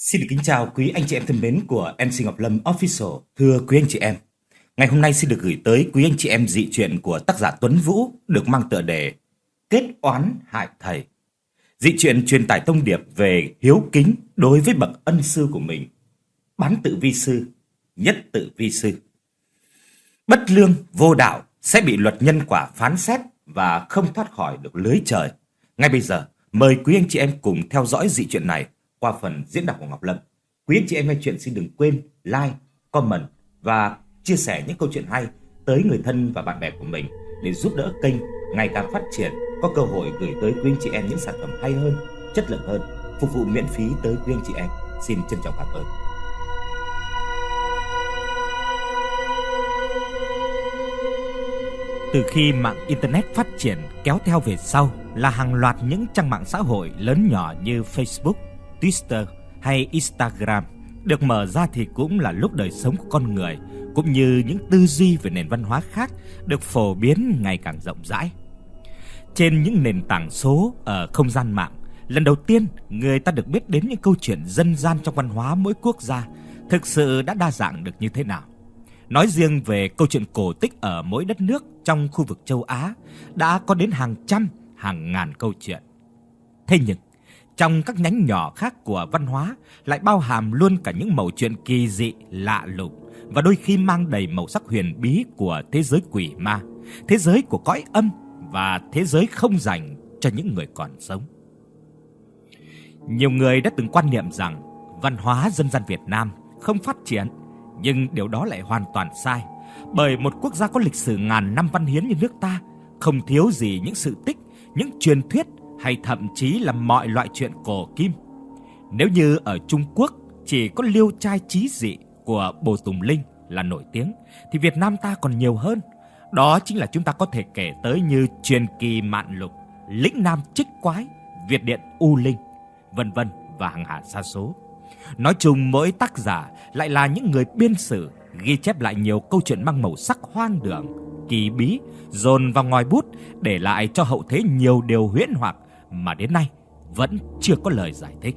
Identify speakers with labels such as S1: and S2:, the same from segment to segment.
S1: Xin được kính chào quý anh chị em thân mến của MC Ngọc Lâm Official. Thưa quý anh chị em, ngày hôm nay xin được gửi tới quý anh chị em dị truyện của tác giả Tuấn Vũ được mang tựa đề Kết oán hại thầy. Dị truyện truyền tải thông điệp về hiếu kính đối với bậc ân sư của mình. Bán tự vi sư, nhất tự vi sư. Bất lương, vô đạo sẽ bị luật nhân quả phán xét và không thoát khỏi được lưới trời. Ngay bây giờ, mời quý anh chị em cùng theo dõi dị truyện này qua phần diễn đọc của Ngọc Lâm. Quý anh chị em nghe chuyện xin đừng quên like, comment và chia sẻ những câu chuyện hay tới người thân và bạn bè của mình để giúp đỡ kênh ngày càng phát triển, có cơ hội gửi tới quý anh chị em những sản phẩm hay hơn, chất lượng hơn, phục vụ miễn phí tới quý anh chị em. Xin trân trọng cảm ơn.
S2: Từ khi mạng Internet phát triển kéo theo về sau là hàng loạt những trang mạng xã hội lớn nhỏ như Facebook, Twitter hay Instagram được mở ra thì cũng là lúc đời sống của con người cũng như những tư duy về nền văn hóa khác được phổ biến ngày càng rộng rãi. Trên những nền tảng số ở không gian mạng, lần đầu tiên người ta được biết đến những câu chuyện dân gian trong văn hóa mỗi quốc gia thực sự đã đa dạng được như thế nào. Nói riêng về câu chuyện cổ tích ở mỗi đất nước trong khu vực châu Á đã có đến hàng trăm, hàng ngàn câu chuyện. Thế nhưng, trong các nhánh nhỏ khác của văn hóa lại bao hàm luôn cả những mẩu chuyện kỳ dị, lạ lùng và đôi khi mang đầy màu sắc huyền bí của thế giới quỷ ma, thế giới của cõi âm và thế giới không dành cho những người còn sống. Nhiều người đã từng quan niệm rằng văn hóa dân gian Việt Nam không phát triển, nhưng điều đó lại hoàn toàn sai, bởi một quốc gia có lịch sử ngàn năm văn hiến như nước ta không thiếu gì những sự tích, những truyền thuyết hay thậm chí là mọi loại chuyện cổ kim. Nếu như ở Trung Quốc chỉ có liêu trai trí dị của Bồ Tùng Linh là nổi tiếng thì Việt Nam ta còn nhiều hơn. Đó chính là chúng ta có thể kể tới như truyền kỳ Mạn Lục, Lĩnh Nam Trích Quái, Việt Điện U Linh, vân vân và hàng hà sa số. Nói chung mỗi tác giả lại là những người biên sử ghi chép lại nhiều câu chuyện mang màu sắc hoang đường, kỳ bí, dồn vào ngòi bút để lại cho hậu thế nhiều điều huyễn hoặc mà đến nay vẫn chưa có lời giải thích.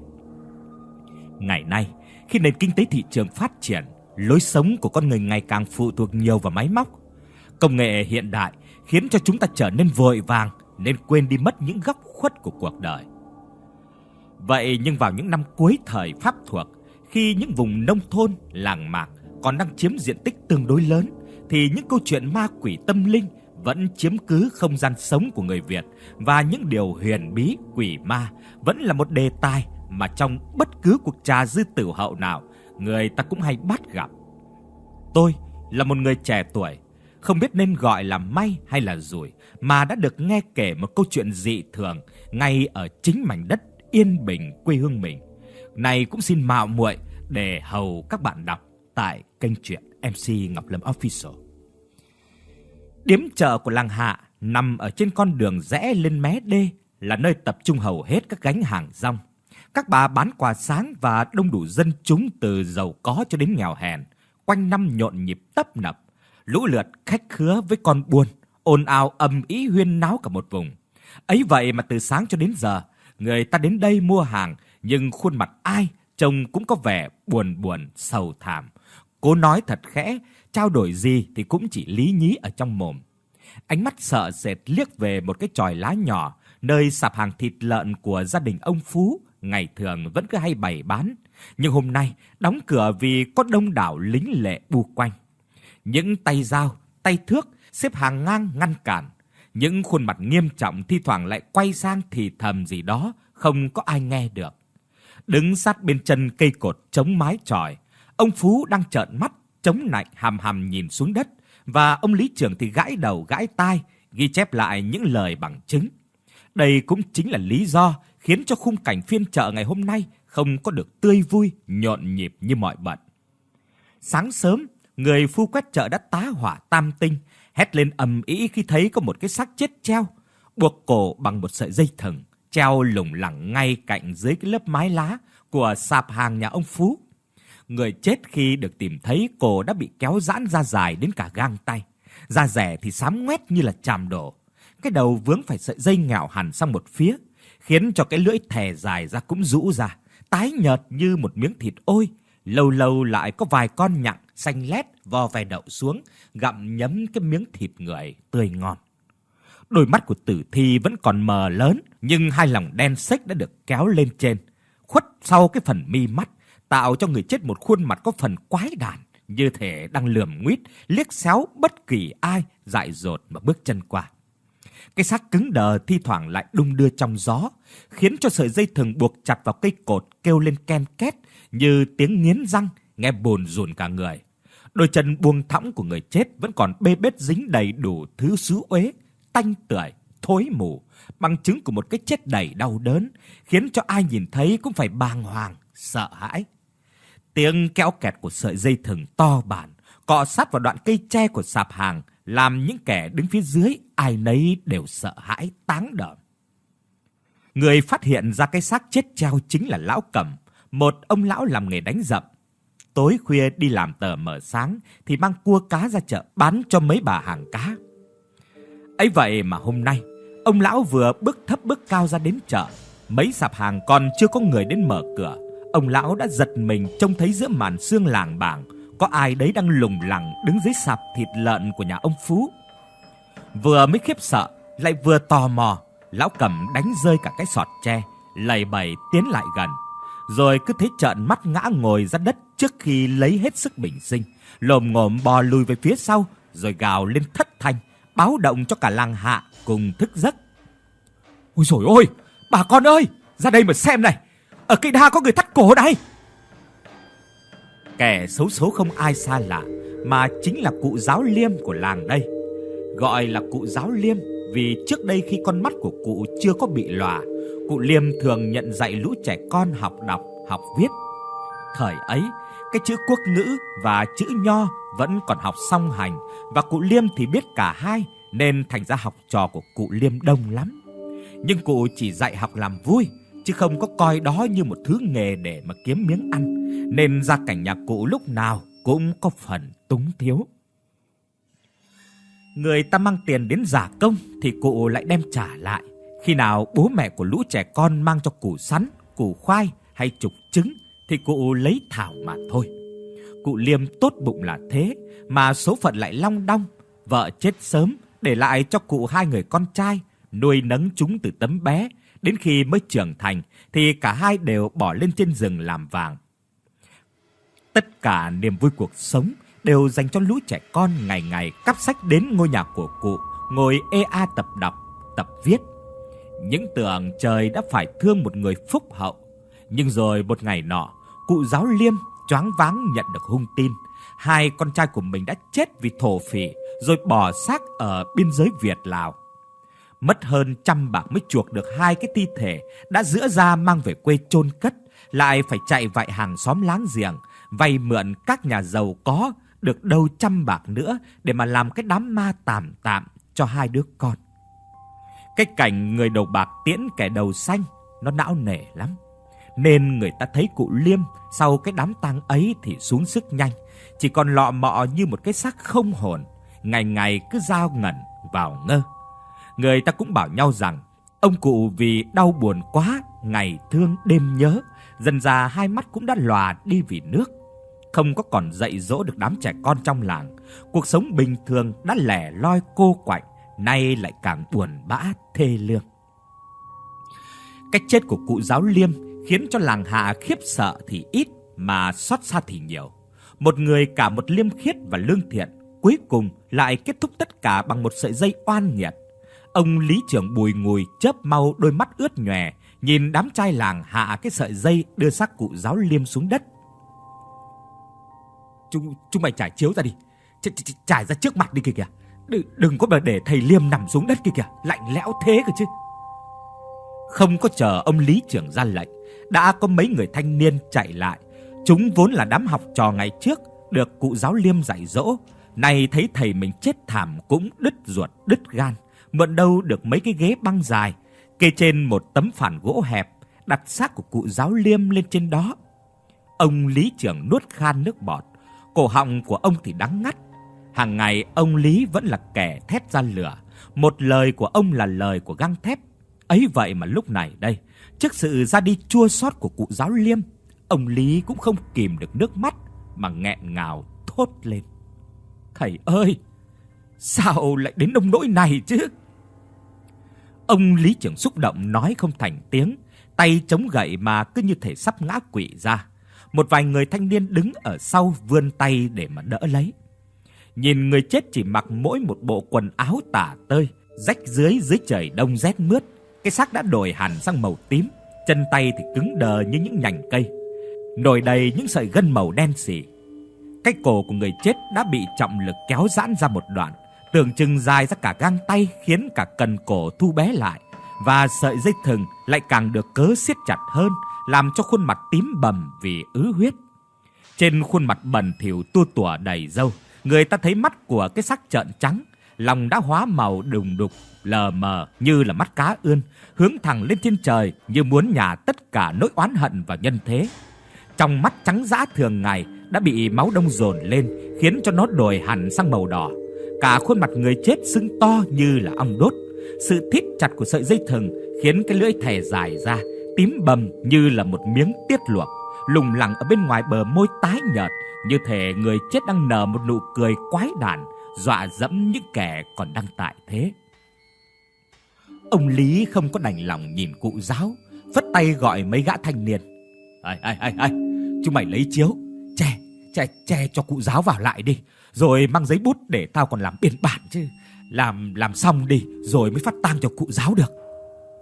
S2: Ngày nay, khi nền kinh tế thị trường phát triển, lối sống của con người ngày càng phụ thuộc nhiều vào máy móc. Công nghệ hiện đại khiến cho chúng ta trở nên vội vàng nên quên đi mất những góc khuất của cuộc đời. Vậy nhưng vào những năm cuối thời Pháp thuộc, khi những vùng nông thôn, làng mạc còn đang chiếm diện tích tương đối lớn thì những câu chuyện ma quỷ tâm linh vẫn chiếm cứ không gian sống của người Việt và những điều huyền bí quỷ ma vẫn là một đề tài mà trong bất cứ cuộc trà dư tử hậu nào người ta cũng hay bắt gặp. Tôi là một người trẻ tuổi, không biết nên gọi là may hay là rủi mà đã được nghe kể một câu chuyện dị thường ngay ở chính mảnh đất yên bình quê hương mình. Này cũng xin mạo muội để hầu các bạn đọc tại kênh truyện MC Ngọc Lâm Official. Điếm chợ của làng Hạ nằm ở trên con đường rẽ lên mé đê là nơi tập trung hầu hết các gánh hàng rong. Các bà bán quà sáng và đông đủ dân chúng từ giàu có cho đến nghèo hèn, quanh năm nhộn nhịp tấp nập, lũ lượt khách khứa với con buôn, ồn ào ầm ĩ huyên náo cả một vùng. Ấy vậy mà từ sáng cho đến giờ, người ta đến đây mua hàng, nhưng khuôn mặt ai trông cũng có vẻ buồn buồn, sầu thảm. Cố nói thật khẽ, trao đổi gì thì cũng chỉ lý nhí ở trong mồm. Ánh mắt sợ sệt liếc về một cái chòi lá nhỏ, nơi sạp hàng thịt lợn của gia đình ông Phú ngày thường vẫn cứ hay bày bán, nhưng hôm nay đóng cửa vì có đông đảo lính lệ bu quanh. Những tay dao, tay thước xếp hàng ngang ngăn cản, những khuôn mặt nghiêm trọng thi thoảng lại quay sang thì thầm gì đó, không có ai nghe được. Đứng sát bên chân cây cột chống mái chòi, ông Phú đang trợn mắt chống lạnh hàm hàm nhìn xuống đất và ông lý trưởng thì gãi đầu gãi tai ghi chép lại những lời bằng chứng. Đây cũng chính là lý do khiến cho khung cảnh phiên chợ ngày hôm nay không có được tươi vui, nhộn nhịp như mọi bận. Sáng sớm, người phu quét chợ đã tá hỏa tam tinh, hét lên ầm ĩ khi thấy có một cái xác chết treo, buộc cổ bằng một sợi dây thừng, treo lủng lẳng ngay cạnh dưới cái lớp mái lá của sạp hàng nhà ông Phú. Người chết khi được tìm thấy cổ đã bị kéo giãn ra dài đến cả gang tay. Da rẻ thì xám ngoét như là chàm đổ. Cái đầu vướng phải sợi dây ngạo hẳn sang một phía, khiến cho cái lưỡi thè dài ra cũng rũ ra. tái nhợt như một miếng thịt ôi, lâu lâu lại có vài con nhặng xanh lét vò vài đậu xuống, gặm nhấm cái miếng thịt người tươi ngon. Đôi mắt của tử thi vẫn còn mờ lớn, nhưng hai lòng đen xếch đã được kéo lên trên, khuất sau cái phần mi mắt, tạo cho người chết một khuôn mặt có phần quái đản, như thể đang lườm nguyết, liếc xéo bất kỳ ai dại dột mà bước chân qua. Cái xác cứng đờ thi thoảng lại đung đưa trong gió, khiến cho sợi dây thừng buộc chặt vào cây cột kêu lên ken két như tiếng nghiến răng, nghe bồn rùn cả người. Đôi chân buông thõng của người chết vẫn còn bê bết dính đầy đủ thứ xứ uế, tanh tưởi, thối mù, bằng chứng của một cái chết đầy đau đớn, khiến cho ai nhìn thấy cũng phải bàng hoàng, sợ hãi. Tiếng kéo kẹt của sợi dây thừng to bản cọ sát vào đoạn cây tre của sạp hàng, làm những kẻ đứng phía dưới ai nấy đều sợ hãi táng đờm. Người phát hiện ra cái xác chết treo chính là lão Cẩm, một ông lão làm nghề đánh dậm. Tối khuya đi làm tờ mở sáng thì mang cua cá ra chợ bán cho mấy bà hàng cá. Ấy vậy mà hôm nay, ông lão vừa bước thấp bước cao ra đến chợ, mấy sạp hàng còn chưa có người đến mở cửa, ông lão đã giật mình trông thấy giữa màn sương làng bảng có ai đấy đang lùng lẳng đứng dưới sạp thịt lợn của nhà ông Phú. Vừa mới khiếp sợ, lại vừa tò mò, lão cầm đánh rơi cả cái sọt tre, lầy bầy tiến lại gần. Rồi cứ thế trợn mắt ngã ngồi ra đất trước khi lấy hết sức bình sinh, lồm ngồm bò lùi về phía sau, rồi gào lên thất thanh, báo động cho cả làng hạ cùng thức giấc. Ôi trời ơi, bà con ơi, ra đây mà xem này, ở cây đa có người thắt cổ đây. Kẻ xấu số không ai xa lạ, mà chính là cụ giáo liêm của làng đây. Gọi là cụ giáo liêm vì trước đây khi con mắt của cụ chưa có bị lòa, cụ liêm thường nhận dạy lũ trẻ con học đọc, học viết. Thời ấy, cái chữ quốc ngữ và chữ nho vẫn còn học song hành và cụ liêm thì biết cả hai nên thành ra học trò của cụ liêm đông lắm. Nhưng cụ chỉ dạy học làm vui, chứ không có coi đó như một thứ nghề để mà kiếm miếng ăn, nên gia cảnh nhà cụ lúc nào cũng có phần túng thiếu. Người ta mang tiền đến giả công thì cụ lại đem trả lại. Khi nào bố mẹ của lũ trẻ con mang cho cụ sắn, củ khoai hay trục trứng thì cụ lấy thảo mà thôi. Cụ Liêm tốt bụng là thế, mà số phận lại long đong, vợ chết sớm để lại cho cụ hai người con trai, nuôi nấng chúng từ tấm bé Đến khi mới trưởng thành thì cả hai đều bỏ lên trên rừng làm vàng. Tất cả niềm vui cuộc sống đều dành cho lũ trẻ con ngày ngày cắp sách đến ngôi nhà của cụ, ngồi ê a tập đọc, tập viết. Những tưởng trời đã phải thương một người phúc hậu, nhưng rồi một ngày nọ, cụ giáo Liêm choáng váng nhận được hung tin, hai con trai của mình đã chết vì thổ phỉ rồi bỏ xác ở biên giới Việt Lào mất hơn trăm bạc mới chuộc được hai cái thi thể đã giữa ra mang về quê chôn cất, lại phải chạy vạy hàng xóm láng giềng, vay mượn các nhà giàu có được đâu trăm bạc nữa để mà làm cái đám ma tạm tạm cho hai đứa con. Cái cảnh người đầu bạc tiễn kẻ đầu xanh nó não nề lắm. Nên người ta thấy cụ Liêm sau cái đám tang ấy thì xuống sức nhanh, chỉ còn lọ mọ như một cái xác không hồn, ngày ngày cứ giao ngẩn vào ngơ người ta cũng bảo nhau rằng ông cụ vì đau buồn quá, ngày thương đêm nhớ, dần già hai mắt cũng đã lòa đi vì nước. Không có còn dạy dỗ được đám trẻ con trong làng, cuộc sống bình thường đã lẻ loi cô quạnh, nay lại càng buồn bã thê lương. Cái chết của cụ giáo Liêm khiến cho làng Hạ khiếp sợ thì ít mà xót xa thì nhiều. Một người cả một liêm khiết và lương thiện, cuối cùng lại kết thúc tất cả bằng một sợi dây oan nghiệt. Ông lý trưởng bùi ngùi chớp mau đôi mắt ướt nhòe, nhìn đám trai làng hạ cái sợi dây đưa xác cụ giáo liêm xuống đất. Chúng chúng mày trải chiếu ra đi, ch trải ra trước mặt đi kìa kìa. Đừng, đừng có mà để thầy liêm nằm xuống đất kìa kìa, lạnh lẽo thế cơ chứ. Không có chờ ông lý trưởng ra lệnh, đã có mấy người thanh niên chạy lại. Chúng vốn là đám học trò ngày trước được cụ giáo liêm dạy dỗ, nay thấy thầy mình chết thảm cũng đứt ruột đứt gan mượn đâu được mấy cái ghế băng dài, kê trên một tấm phản gỗ hẹp, đặt xác của cụ giáo liêm lên trên đó. Ông lý trưởng nuốt khan nước bọt, cổ họng của ông thì đắng ngắt. Hàng ngày ông Lý vẫn là kẻ thét ra lửa, một lời của ông là lời của gang thép. Ấy vậy mà lúc này đây, Trước sự ra đi chua xót của cụ giáo Liêm, ông Lý cũng không kìm được nước mắt mà nghẹn ngào thốt lên. Thầy ơi, sao lại đến nông nỗi này chứ? Ông Lý trưởng xúc động nói không thành tiếng, tay chống gậy mà cứ như thể sắp ngã quỵ ra. Một vài người thanh niên đứng ở sau vươn tay để mà đỡ lấy. Nhìn người chết chỉ mặc mỗi một bộ quần áo tả tơi, rách dưới dưới trời đông rét mướt, cái xác đã đổi hẳn sang màu tím, chân tay thì cứng đờ như những nhành cây, nổi đầy những sợi gân màu đen sì. Cái cổ của người chết đã bị trọng lực kéo giãn ra một đoạn, tưởng chừng dài ra cả gang tay khiến cả cần cổ thu bé lại và sợi dây thừng lại càng được cớ siết chặt hơn, làm cho khuôn mặt tím bầm vì ứ huyết. Trên khuôn mặt bẩn thỉu tua tủa đầy râu, người ta thấy mắt của cái xác trợn trắng, lòng đã hóa màu đùng đục, lờ mờ như là mắt cá ươn, hướng thẳng lên thiên trời như muốn nhả tất cả nỗi oán hận vào nhân thế. Trong mắt trắng dã thường ngày đã bị máu đông dồn lên, khiến cho nó đổi hẳn sang màu đỏ. Cả khuôn mặt người chết sưng to như là ong đốt. Sự thít chặt của sợi dây thừng khiến cái lưỡi thè dài ra, tím bầm như là một miếng tiết luộc, lủng lẳng ở bên ngoài bờ môi tái nhợt, như thể người chết đang nở một nụ cười quái đản, dọa dẫm những kẻ còn đang tại thế. Ông Lý không có đành lòng nhìn cụ giáo, vất tay gọi mấy gã thanh niên. "Ai ai ai ai, chúng mày lấy chiếu, che, che che cho cụ giáo vào lại đi, rồi mang giấy bút để tao còn làm biên bản chứ. Làm làm xong đi rồi mới phát tang cho cụ giáo được."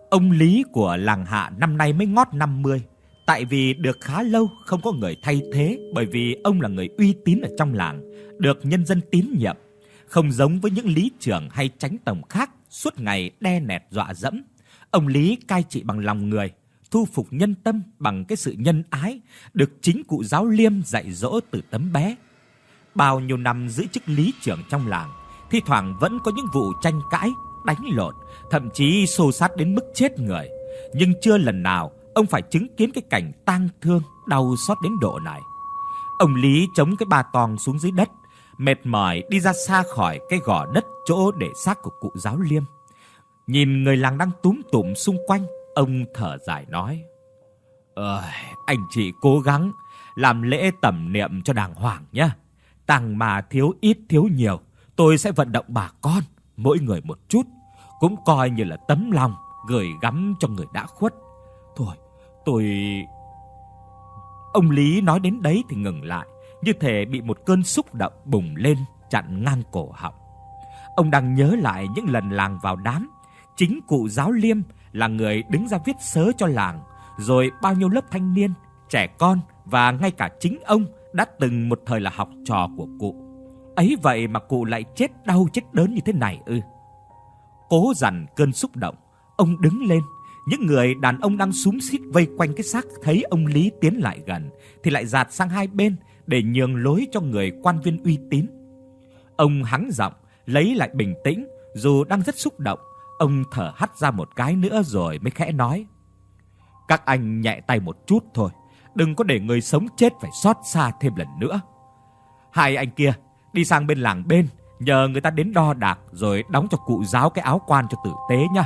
S2: Ông Lý của làng Hạ năm nay mới ngót 50, tại vì được khá lâu không có người thay thế bởi vì ông là người uy tín ở trong làng, được nhân dân tín nhiệm, không giống với những lý trưởng hay tránh tổng khác suốt ngày đe nẹt dọa dẫm. Ông Lý cai trị bằng lòng người, thu phục nhân tâm bằng cái sự nhân ái được chính cụ giáo Liêm dạy dỗ từ tấm bé. Bao nhiêu năm giữ chức lý trưởng trong làng, thi thoảng vẫn có những vụ tranh cãi, đánh lộn, thậm chí xô xát đến mức chết người, nhưng chưa lần nào ông phải chứng kiến cái cảnh tang thương, đau xót đến độ này. Ông Lý chống cái ba tòng xuống dưới đất, mệt mỏi đi ra xa khỏi cái gò đất chỗ để xác của cụ giáo Liêm. Nhìn người làng đang túm tụm xung quanh, ông thở dài nói: "Ơi, anh chị cố gắng làm lễ tẩm niệm cho đàng hoàng nhé. Tang mà thiếu ít thiếu nhiều, tôi sẽ vận động bà con mỗi người một chút, cũng coi như là tấm lòng gửi gắm cho người đã khuất. Thôi, tôi Ông Lý nói đến đấy thì ngừng lại, như thể bị một cơn xúc động bùng lên chặn ngang cổ họng. Ông đang nhớ lại những lần làng vào đám, chính cụ giáo Liêm là người đứng ra viết sớ cho làng, rồi bao nhiêu lớp thanh niên, trẻ con và ngay cả chính ông đã từng một thời là học trò của cụ. Ấy vậy mà cụ lại chết đau chết đớn như thế này ư? Cố dằn cơn xúc động, ông đứng lên, những người đàn ông đang súm xít vây quanh cái xác thấy ông Lý tiến lại gần thì lại dạt sang hai bên để nhường lối cho người quan viên uy tín. Ông hắng giọng, lấy lại bình tĩnh, dù đang rất xúc động, ông thở hắt ra một cái nữa rồi mới khẽ nói: "Các anh nhẹ tay một chút thôi, đừng có để người sống chết phải xót xa thêm lần nữa. Hai anh kia đi sang bên làng bên, nhờ người ta đến đo đạc rồi đóng cho cụ giáo cái áo quan cho tử tế nha.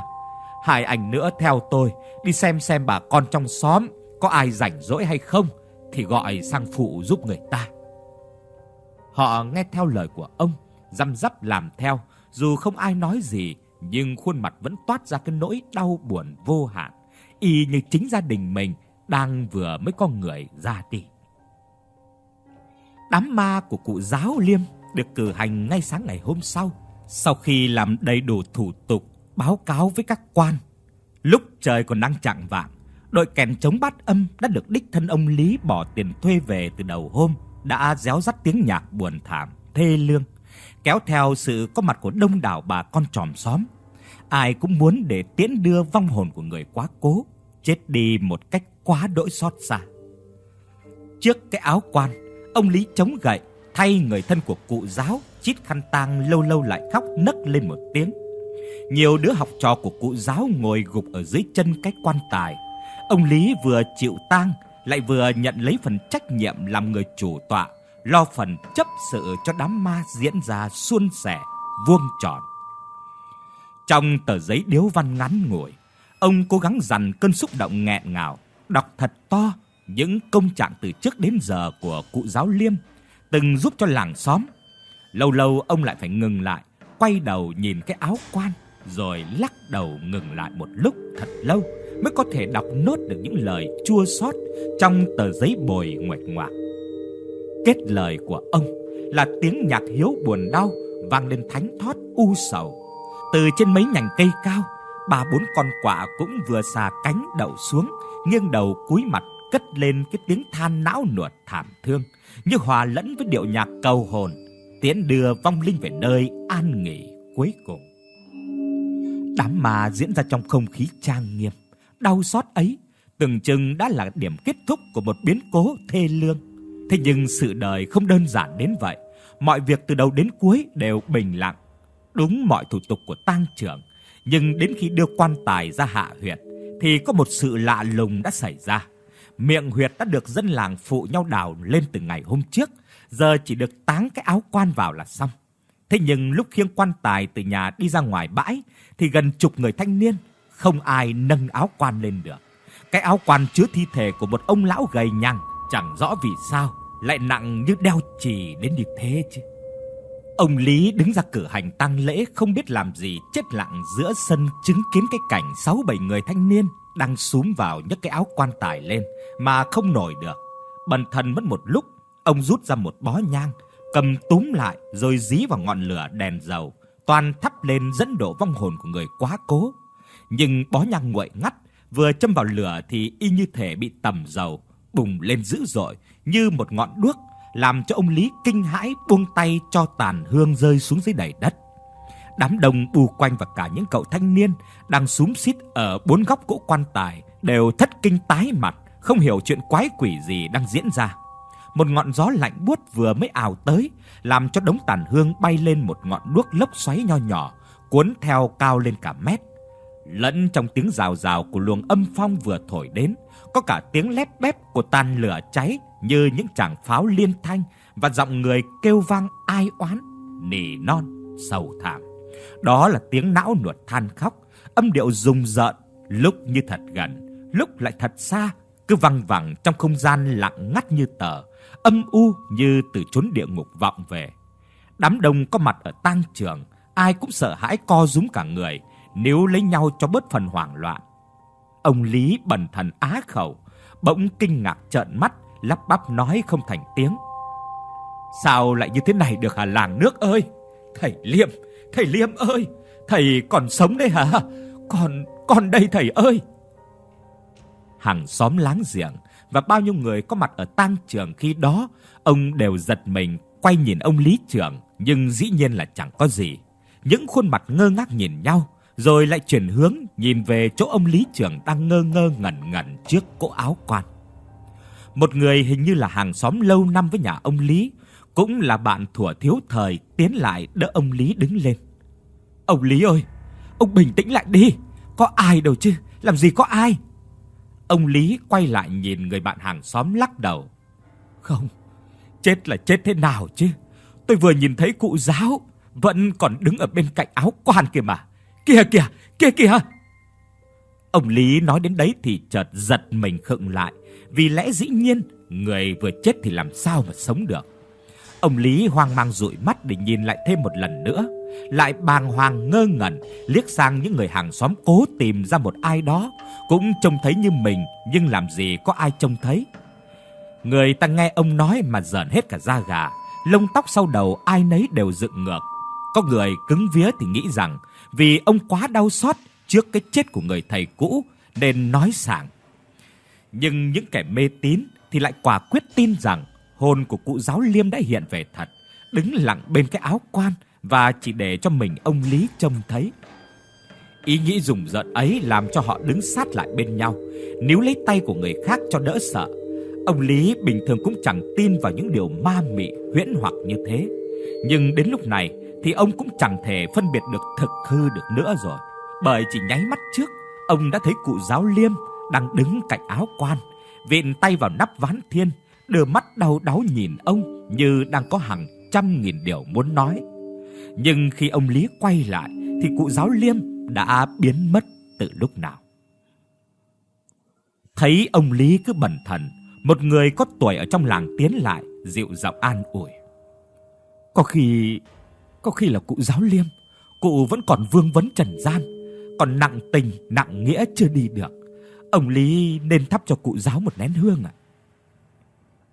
S2: Hai anh nữa theo tôi đi xem xem bà con trong xóm có ai rảnh rỗi hay không thì gọi sang phụ giúp người ta." Họ nghe theo lời của ông, răm rắp làm theo, dù không ai nói gì, nhưng khuôn mặt vẫn toát ra cái nỗi đau buồn vô hạn, y như chính gia đình mình đang vừa mới có người ra đi. Đám ma của cụ giáo Liêm được cử hành ngay sáng ngày hôm sau, sau khi làm đầy đủ thủ tục báo cáo với các quan. Lúc trời còn đang chạng vạng, đội kèn chống bát âm đã được đích thân ông Lý bỏ tiền thuê về từ đầu hôm đã réo rắt tiếng nhạc buồn thảm, thê lương, kéo theo sự có mặt của đông đảo bà con chòm xóm. Ai cũng muốn để tiễn đưa vong hồn của người quá cố chết đi một cách quá đỗi xót xa. Trước cái áo quan, ông Lý chống gậy thay người thân của cụ giáo chít khăn tang lâu lâu lại khóc nấc lên một tiếng. Nhiều đứa học trò của cụ giáo ngồi gục ở dưới chân cái quan tài. Ông Lý vừa chịu tang lại vừa nhận lấy phần trách nhiệm làm người chủ tọa, lo phần chấp sự cho đám ma diễn ra suôn sẻ, vuông tròn. Trong tờ giấy điếu văn ngắn ngủi, Ông cố gắng dằn cơn xúc động nghẹn ngào, đọc thật to những công trạng từ trước đến giờ của cụ giáo Liêm, từng giúp cho làng xóm. Lâu lâu ông lại phải ngừng lại, quay đầu nhìn cái áo quan, rồi lắc đầu ngừng lại một lúc thật lâu mới có thể đọc nốt được những lời chua xót trong tờ giấy bồi nguệch ngoạc. Kết lời của ông là tiếng nhạc hiếu buồn đau vang lên thánh thót u sầu. Từ trên mấy nhành cây cao, ba bốn con quạ cũng vừa xà cánh đậu xuống, nghiêng đầu cúi mặt cất lên cái tiếng than não nuột thảm thương, như hòa lẫn với điệu nhạc cầu hồn, tiễn đưa vong linh về nơi an nghỉ cuối cùng. Đám ma diễn ra trong không khí trang nghiêm, đau xót ấy từng chừng đã là điểm kết thúc của một biến cố thê lương. Thế nhưng sự đời không đơn giản đến vậy, mọi việc từ đầu đến cuối đều bình lặng, đúng mọi thủ tục của tang trưởng, nhưng đến khi đưa quan tài ra hạ huyệt thì có một sự lạ lùng đã xảy ra. Miệng huyệt đã được dân làng phụ nhau đào lên từ ngày hôm trước, giờ chỉ được táng cái áo quan vào là xong. Thế nhưng lúc khiêng quan tài từ nhà đi ra ngoài bãi thì gần chục người thanh niên, không ai nâng áo quan lên được. Cái áo quan chứa thi thể của một ông lão gầy nhằng, chẳng rõ vì sao lại nặng như đeo chì đến như thế chứ. Ông Lý đứng ra cử hành tang lễ không biết làm gì, chết lặng giữa sân chứng kiến cái cảnh sáu bảy người thanh niên đang súm vào nhấc cái áo quan tài lên mà không nổi được. Bần thần mất một lúc, ông rút ra một bó nhang, cầm túm lại rồi dí vào ngọn lửa đèn dầu, toàn thắp lên dẫn độ vong hồn của người quá cố. Nhưng bó nhang nguội ngắt, vừa châm vào lửa thì y như thể bị tầm dầu bùng lên dữ dội như một ngọn đuốc, làm cho ông Lý kinh hãi buông tay cho tàn hương rơi xuống dưới đầy đất. Đám đông bù quanh và cả những cậu thanh niên đang súm xít ở bốn góc cỗ quan tài đều thất kinh tái mặt, không hiểu chuyện quái quỷ gì đang diễn ra. Một ngọn gió lạnh buốt vừa mới ào tới, làm cho đống tàn hương bay lên một ngọn đuốc lốc xoáy nho nhỏ, cuốn theo cao lên cả mét. Lẫn trong tiếng rào rào của luồng âm phong vừa thổi đến, có cả tiếng lép bép của tàn lửa cháy như những tràng pháo liên thanh và giọng người kêu vang ai oán, nỉ non, sầu thảm. Đó là tiếng não nuột than khóc, âm điệu rùng rợn, lúc như thật gần, lúc lại thật xa, cứ văng vẳng trong không gian lặng ngắt như tờ, âm u như từ chốn địa ngục vọng về. Đám đông có mặt ở tang trường, ai cũng sợ hãi co rúm cả người, nếu lấy nhau cho bớt phần hoảng loạn. Ông Lý bần thần á khẩu, bỗng kinh ngạc trợn mắt, lắp bắp nói không thành tiếng. Sao lại như thế này được hả làng nước ơi? Thầy Liêm, thầy Liêm ơi, thầy còn sống đấy hả? Còn, còn đây thầy ơi. Hàng xóm láng giềng và bao nhiêu người có mặt ở tang trường khi đó, ông đều giật mình quay nhìn ông Lý trưởng, nhưng dĩ nhiên là chẳng có gì. Những khuôn mặt ngơ ngác nhìn nhau, rồi lại chuyển hướng nhìn về chỗ ông lý trưởng đang ngơ ngơ ngẩn ngẩn trước cỗ áo quan. Một người hình như là hàng xóm lâu năm với nhà ông Lý, cũng là bạn thuở thiếu thời tiến lại đỡ ông Lý đứng lên. "Ông Lý ơi, ông bình tĩnh lại đi, có ai đâu chứ, làm gì có ai?" Ông Lý quay lại nhìn người bạn hàng xóm lắc đầu. "Không, chết là chết thế nào chứ? Tôi vừa nhìn thấy cụ giáo vẫn còn đứng ở bên cạnh áo quan kia mà." Kìa kìa, kìa kìa. Ông Lý nói đến đấy thì chợt giật mình khựng lại, vì lẽ dĩ nhiên người vừa chết thì làm sao mà sống được. Ông Lý hoang mang dụi mắt để nhìn lại thêm một lần nữa, lại bàng hoàng ngơ ngẩn liếc sang những người hàng xóm cố tìm ra một ai đó cũng trông thấy như mình nhưng làm gì có ai trông thấy. Người ta nghe ông nói mà giận hết cả da gà, lông tóc sau đầu ai nấy đều dựng ngược. Có người cứng vía thì nghĩ rằng vì ông quá đau xót trước cái chết của người thầy cũ nên nói sảng. Nhưng những kẻ mê tín thì lại quả quyết tin rằng hồn của cụ giáo Liêm đã hiện về thật, đứng lặng bên cái áo quan và chỉ để cho mình ông Lý trông thấy. Ý nghĩ rùng rợn ấy làm cho họ đứng sát lại bên nhau, níu lấy tay của người khác cho đỡ sợ. Ông Lý bình thường cũng chẳng tin vào những điều ma mị huyễn hoặc như thế, nhưng đến lúc này thì ông cũng chẳng thể phân biệt được thực hư được nữa rồi. Bởi chỉ nháy mắt trước, ông đã thấy cụ giáo liêm đang đứng cạnh áo quan, viện tay vào nắp ván thiên, đưa mắt đau đáu nhìn ông như đang có hàng trăm nghìn điều muốn nói. Nhưng khi ông Lý quay lại thì cụ giáo liêm đã biến mất từ lúc nào. Thấy ông Lý cứ bần thần, một người có tuổi ở trong làng tiến lại, dịu giọng an ủi. Có khi có khi là cụ giáo liêm, cụ vẫn còn vương vấn trần gian, còn nặng tình, nặng nghĩa chưa đi được. Ông Lý nên thắp cho cụ giáo một nén hương ạ.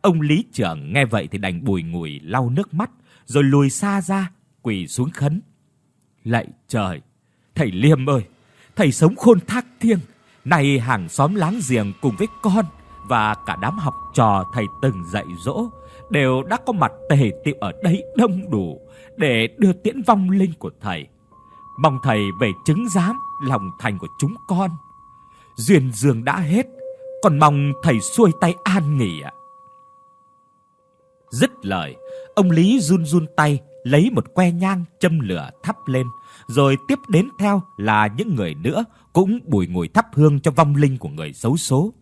S2: Ông Lý trưởng nghe vậy thì đành bùi ngùi lau nước mắt, rồi lùi xa ra, quỳ xuống khấn. Lạy trời, thầy Liêm ơi, thầy sống khôn thác thiêng, nay hàng xóm láng giềng cùng với con và cả đám học trò thầy từng dạy dỗ đều đã có mặt tề tiệu ở đây đông đủ để đưa tiễn vong linh của thầy. Mong thầy về chứng giám lòng thành của chúng con. Duyên dương đã hết, còn mong thầy xuôi tay an nghỉ ạ. Dứt lời, ông Lý run run tay lấy một que nhang châm lửa thắp lên, rồi tiếp đến theo là những người nữa cũng bùi ngùi thắp hương cho vong linh của người xấu số.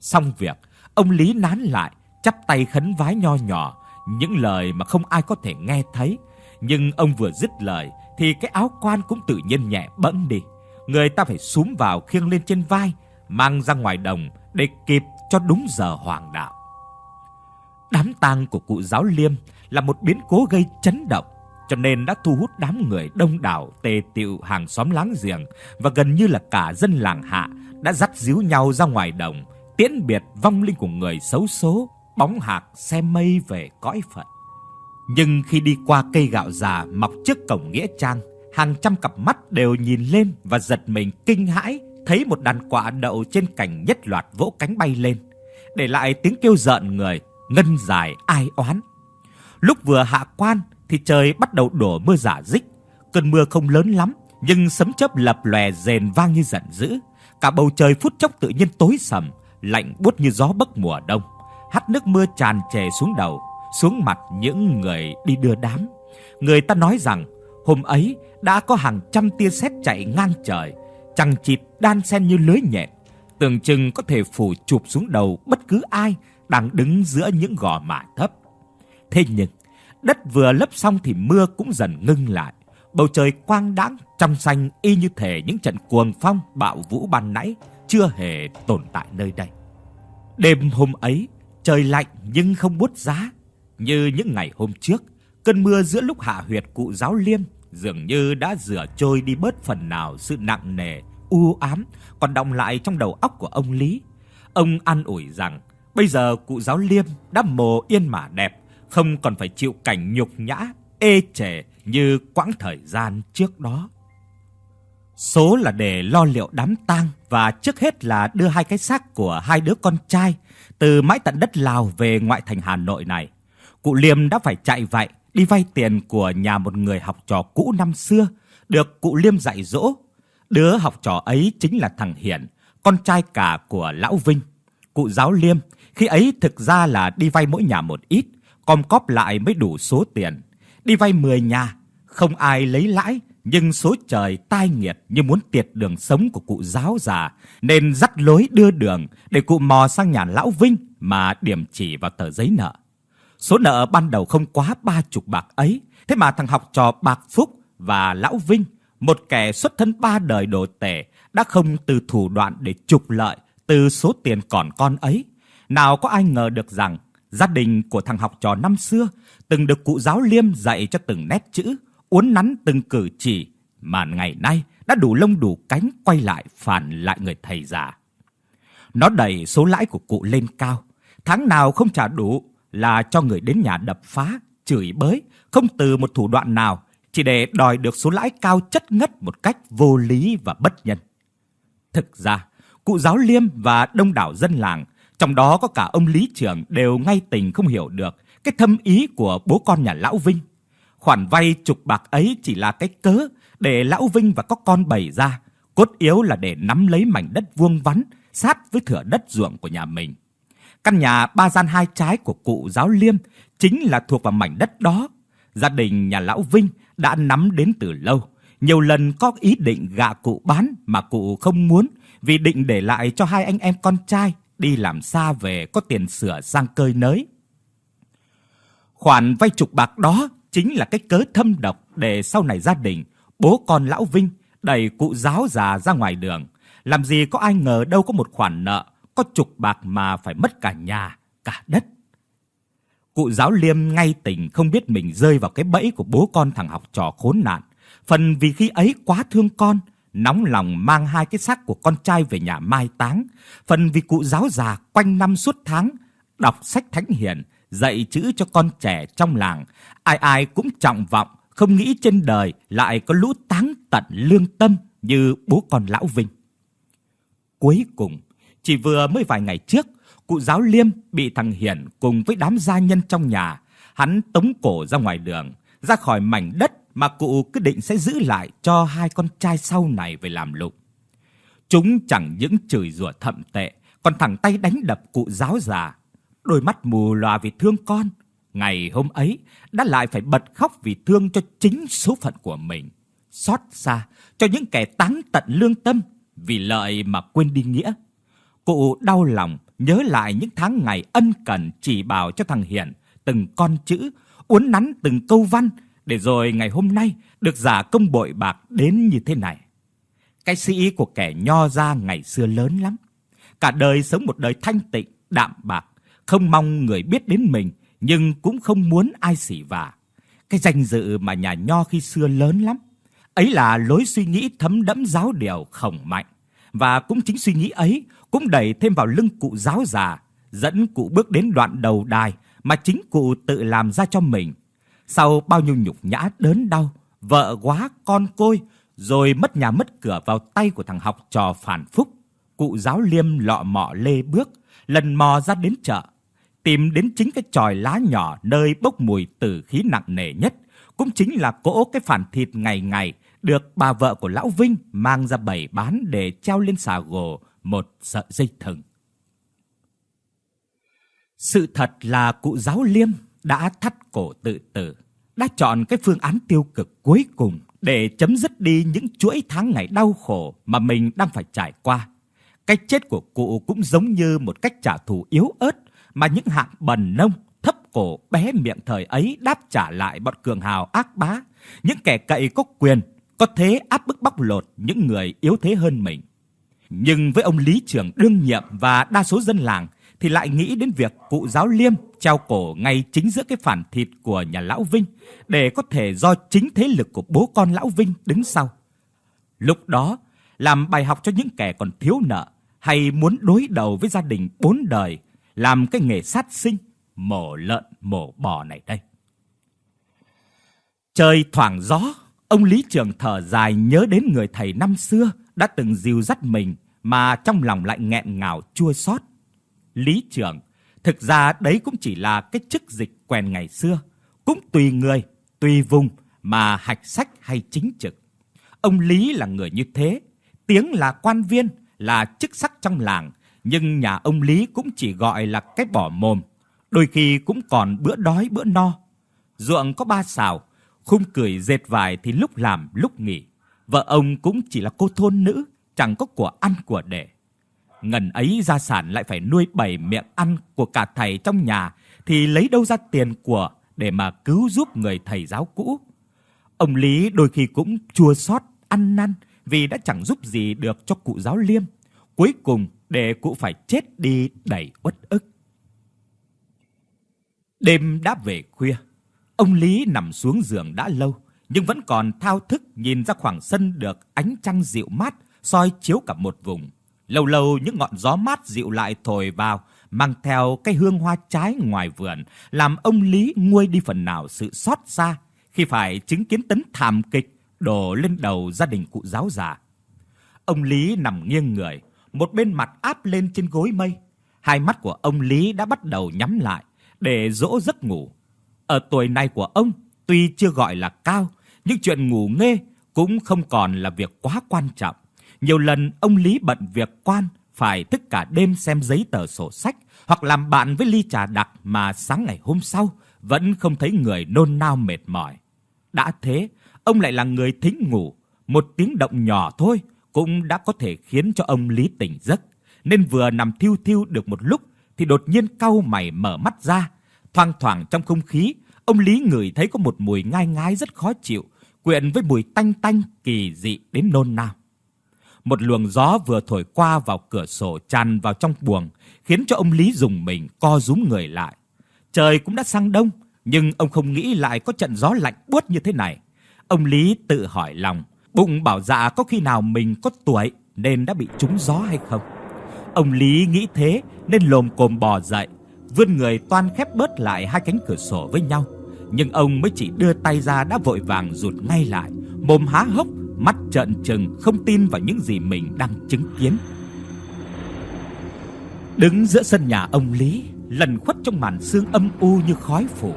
S2: Xong việc, ông Lý nán lại, chắp tay khấn vái nho nhỏ, những lời mà không ai có thể nghe thấy, nhưng ông vừa dứt lời thì cái áo quan cũng tự nhiên nhẹ bẫng đi. Người ta phải súm vào khiêng lên trên vai, mang ra ngoài đồng để kịp cho đúng giờ hoàng đạo. Đám tang của cụ giáo Liêm là một biến cố gây chấn động, cho nên đã thu hút đám người đông đảo tề tựu hàng xóm láng giềng và gần như là cả dân làng hạ đã dắt díu nhau ra ngoài đồng, tiễn biệt vong linh của người xấu số, bóng hạc xe mây về cõi phận. Nhưng khi đi qua cây gạo già mọc trước cổng nghĩa trang, hàng trăm cặp mắt đều nhìn lên và giật mình kinh hãi thấy một đàn quạ đậu trên cành nhất loạt vỗ cánh bay lên, để lại tiếng kêu rợn người, ngân dài ai oán. Lúc vừa hạ quan thì trời bắt đầu đổ mưa giả dích, cơn mưa không lớn lắm, nhưng sấm chớp lập lòe rền vang như giận dữ. Cả bầu trời phút chốc tự nhiên tối sầm, lạnh buốt như gió bấc mùa đông. Hắt nước mưa tràn trề xuống đầu, xuống mặt những người đi đưa đám. Người ta nói rằng hôm ấy đã có hàng trăm tia sét chạy ngang trời, chằng chịt đan xen như lưới nhện, tưởng chừng có thể phủ chụp xuống đầu bất cứ ai đang đứng giữa những gò mả thấp. Thế nhưng, đất vừa lấp xong thì mưa cũng dần ngưng lại. Bầu trời quang đãng trong xanh y như thể những trận cuồng phong bạo vũ ban nãy chưa hề tồn tại nơi đây. Đêm hôm ấy, trời lạnh nhưng không buốt giá, như những ngày hôm trước, cơn mưa giữa lúc hạ huyệt cụ giáo Liêm dường như đã rửa trôi đi bớt phần nào sự nặng nề, u ám còn đọng lại trong đầu óc của ông Lý. Ông an ủi rằng bây giờ cụ giáo Liêm đã mồ yên mả đẹp, không còn phải chịu cảnh nhục nhã, ê chề như quãng thời gian trước đó. Số là để lo liệu đám tang và trước hết là đưa hai cái xác của hai đứa con trai từ mãi tận đất Lào về ngoại thành Hà Nội này. Cụ Liêm đã phải chạy vậy đi vay tiền của nhà một người học trò cũ năm xưa, được cụ Liêm dạy dỗ. Đứa học trò ấy chính là thằng Hiển, con trai cả của lão Vinh. Cụ giáo Liêm khi ấy thực ra là đi vay mỗi nhà một ít, com cóp lại mới đủ số tiền. Đi vay 10 nhà, không ai lấy lãi, nhưng số trời tai nghiệt như muốn tiệt đường sống của cụ giáo già, nên dắt lối đưa đường để cụ mò sang nhà lão Vinh mà điểm chỉ vào tờ giấy nợ. Số nợ ban đầu không quá ba chục bạc ấy, thế mà thằng học trò Bạc Phúc và lão Vinh, một kẻ xuất thân ba đời đồ tể, đã không từ thủ đoạn để trục lợi từ số tiền còn con ấy. Nào có ai ngờ được rằng gia đình của thằng học trò năm xưa từng được cụ giáo Liêm dạy cho từng nét chữ, uốn nắn từng cử chỉ mà ngày nay đã đủ lông đủ cánh quay lại phản lại người thầy già. Nó đẩy số lãi của cụ lên cao, tháng nào không trả đủ là cho người đến nhà đập phá, chửi bới, không từ một thủ đoạn nào, chỉ để đòi được số lãi cao chất ngất một cách vô lý và bất nhân. Thực ra, cụ giáo Liêm và đông đảo dân làng, trong đó có cả ông lý trưởng đều ngay tình không hiểu được cái thâm ý của bố con nhà lão Vinh. Khoản vay chục bạc ấy chỉ là cái cớ để lão Vinh và có con bày ra, cốt yếu là để nắm lấy mảnh đất vuông vắn sát với thửa đất ruộng của nhà mình. Căn nhà ba gian hai trái của cụ giáo Liêm chính là thuộc vào mảnh đất đó. Gia đình nhà lão Vinh đã nắm đến từ lâu, nhiều lần có ý định gạ cụ bán mà cụ không muốn vì định để lại cho hai anh em con trai đi làm xa về có tiền sửa sang cơi nới. Khoản vay chục bạc đó chính là cái cớ thâm độc để sau này gia đình, bố con lão Vinh đẩy cụ giáo già ra ngoài đường. Làm gì có ai ngờ đâu có một khoản nợ có chục bạc mà phải mất cả nhà, cả đất. Cụ giáo liêm ngay tỉnh không biết mình rơi vào cái bẫy của bố con thằng học trò khốn nạn. Phần vì khi ấy quá thương con, nóng lòng mang hai cái xác của con trai về nhà mai táng. Phần vì cụ giáo già quanh năm suốt tháng đọc sách thánh hiền, dạy chữ cho con trẻ trong làng. Ai ai cũng trọng vọng, không nghĩ trên đời lại có lũ táng tận lương tâm như bố con lão Vinh. Cuối cùng, chỉ vừa mới vài ngày trước, cụ giáo Liêm bị thằng Hiển cùng với đám gia nhân trong nhà, hắn tống cổ ra ngoài đường, ra khỏi mảnh đất mà cụ quyết định sẽ giữ lại cho hai con trai sau này về làm lụng. Chúng chẳng những chửi rủa thậm tệ, còn thẳng tay đánh đập cụ giáo già, đôi mắt mù lòa vì thương con. Ngày hôm ấy đã lại phải bật khóc vì thương cho chính số phận của mình, xót xa cho những kẻ tán tận lương tâm vì lợi mà quên đi nghĩa. Cụ đau lòng nhớ lại những tháng ngày ân cần chỉ bảo cho thằng Hiển từng con chữ, uốn nắn từng câu văn để rồi ngày hôm nay được giả công bội bạc đến như thế này. Cái sĩ của kẻ nho gia ngày xưa lớn lắm. Cả đời sống một đời thanh tịnh, đạm bạc, không mong người biết đến mình nhưng cũng không muốn ai xỉ vả. Cái danh dự mà nhà nho khi xưa lớn lắm. Ấy là lối suy nghĩ thấm đẫm giáo điều khổng mạnh và cũng chính suy nghĩ ấy cũng đẩy thêm vào lưng cụ giáo già, dẫn cụ bước đến đoạn đầu đài mà chính cụ tự làm ra cho mình. Sau bao nhiêu nhục nhã đớn đau, vợ quá con côi, rồi mất nhà mất cửa vào tay của thằng học trò phản phúc, cụ giáo liêm lọ mọ lê bước, lần mò ra đến chợ, tìm đến chính cái chòi lá nhỏ nơi bốc mùi tử khí nặng nề nhất, cũng chính là cỗ cái phản thịt ngày ngày được bà vợ của lão Vinh mang ra bày bán để treo lên xà gồ một sợi dây thừng. Sự thật là cụ giáo liêm đã thắt cổ tự tử, đã chọn cái phương án tiêu cực cuối cùng để chấm dứt đi những chuỗi tháng ngày đau khổ mà mình đang phải trải qua. Cái chết của cụ cũng giống như một cách trả thù yếu ớt mà những hạng bần nông thấp cổ bé miệng thời ấy đáp trả lại bọn cường hào ác bá, những kẻ cậy có quyền, có thế áp bức bóc lột những người yếu thế hơn mình. Nhưng với ông lý trưởng đương nhiệm và đa số dân làng thì lại nghĩ đến việc cụ giáo liêm treo cổ ngay chính giữa cái phản thịt của nhà lão Vinh để có thể do chính thế lực của bố con lão Vinh đứng sau. Lúc đó, làm bài học cho những kẻ còn thiếu nợ hay muốn đối đầu với gia đình bốn đời làm cái nghề sát sinh, mổ lợn, mổ bò này đây. Trời thoảng gió, ông Lý Trường thở dài nhớ đến người thầy năm xưa đã từng dìu dắt mình mà trong lòng lại nghẹn ngào chua xót. Lý Trường, thực ra đấy cũng chỉ là cái chức dịch quen ngày xưa, cũng tùy người, tùy vùng mà hạch sách hay chính trực. Ông Lý là người như thế, tiếng là quan viên, là chức sắc trong làng, nhưng nhà ông Lý cũng chỉ gọi là cái bỏ mồm, đôi khi cũng còn bữa đói bữa no. Ruộng có ba xào, khung cười dệt vải thì lúc làm lúc nghỉ. Vợ ông cũng chỉ là cô thôn nữ, chẳng có của ăn của để. Ngần ấy gia sản lại phải nuôi bảy miệng ăn của cả thầy trong nhà thì lấy đâu ra tiền của để mà cứu giúp người thầy giáo cũ. Ông Lý đôi khi cũng chua xót ăn năn vì đã chẳng giúp gì được cho cụ giáo liêm. Cuối cùng để cụ phải chết đi đầy uất ức. Đêm đã về khuya, ông Lý nằm xuống giường đã lâu, nhưng vẫn còn thao thức nhìn ra khoảng sân được ánh trăng dịu mát soi chiếu cả một vùng. Lâu lâu những ngọn gió mát dịu lại thổi vào, mang theo cái hương hoa trái ngoài vườn, làm ông Lý nguôi đi phần nào sự xót xa khi phải chứng kiến tấn thảm kịch đổ lên đầu gia đình cụ giáo già. Ông Lý nằm nghiêng người, một bên mặt áp lên trên gối mây. Hai mắt của ông Lý đã bắt đầu nhắm lại để dỗ giấc ngủ. Ở tuổi này của ông, tuy chưa gọi là cao, nhưng chuyện ngủ nghê cũng không còn là việc quá quan trọng. Nhiều lần ông Lý bận việc quan phải thức cả đêm xem giấy tờ sổ sách hoặc làm bạn với ly trà đặc mà sáng ngày hôm sau vẫn không thấy người nôn nao mệt mỏi. Đã thế, ông lại là người thính ngủ, một tiếng động nhỏ thôi cũng đã có thể khiến cho ông Lý tỉnh giấc, nên vừa nằm thiêu thiêu được một lúc thì đột nhiên cau mày mở mắt ra, thoang thoảng trong không khí, ông Lý ngửi thấy có một mùi ngai ngái rất khó chịu, quyện với mùi tanh tanh kỳ dị đến nôn nao. một luồng gió vừa thổi qua vào cửa sổ tràn vào trong buồng, khiến cho ông Lý dùng mình co rúm người lại. Trời cũng đã sang đông, nhưng ông không nghĩ lại có trận gió lạnh buốt như thế này. Ông Lý tự hỏi lòng, bụng bảo dạ có khi nào mình có tuổi nên đã bị trúng gió hay không. Ông Lý nghĩ thế nên lồm cồm bò dậy, vươn người toan khép bớt lại hai cánh cửa sổ với nhau. Nhưng ông mới chỉ đưa tay ra đã vội vàng rụt ngay lại, mồm há hốc, mắt trợn trừng không tin vào những gì mình đang chứng kiến. Đứng giữa sân nhà ông Lý, lần khuất trong màn sương âm u như khói phủ,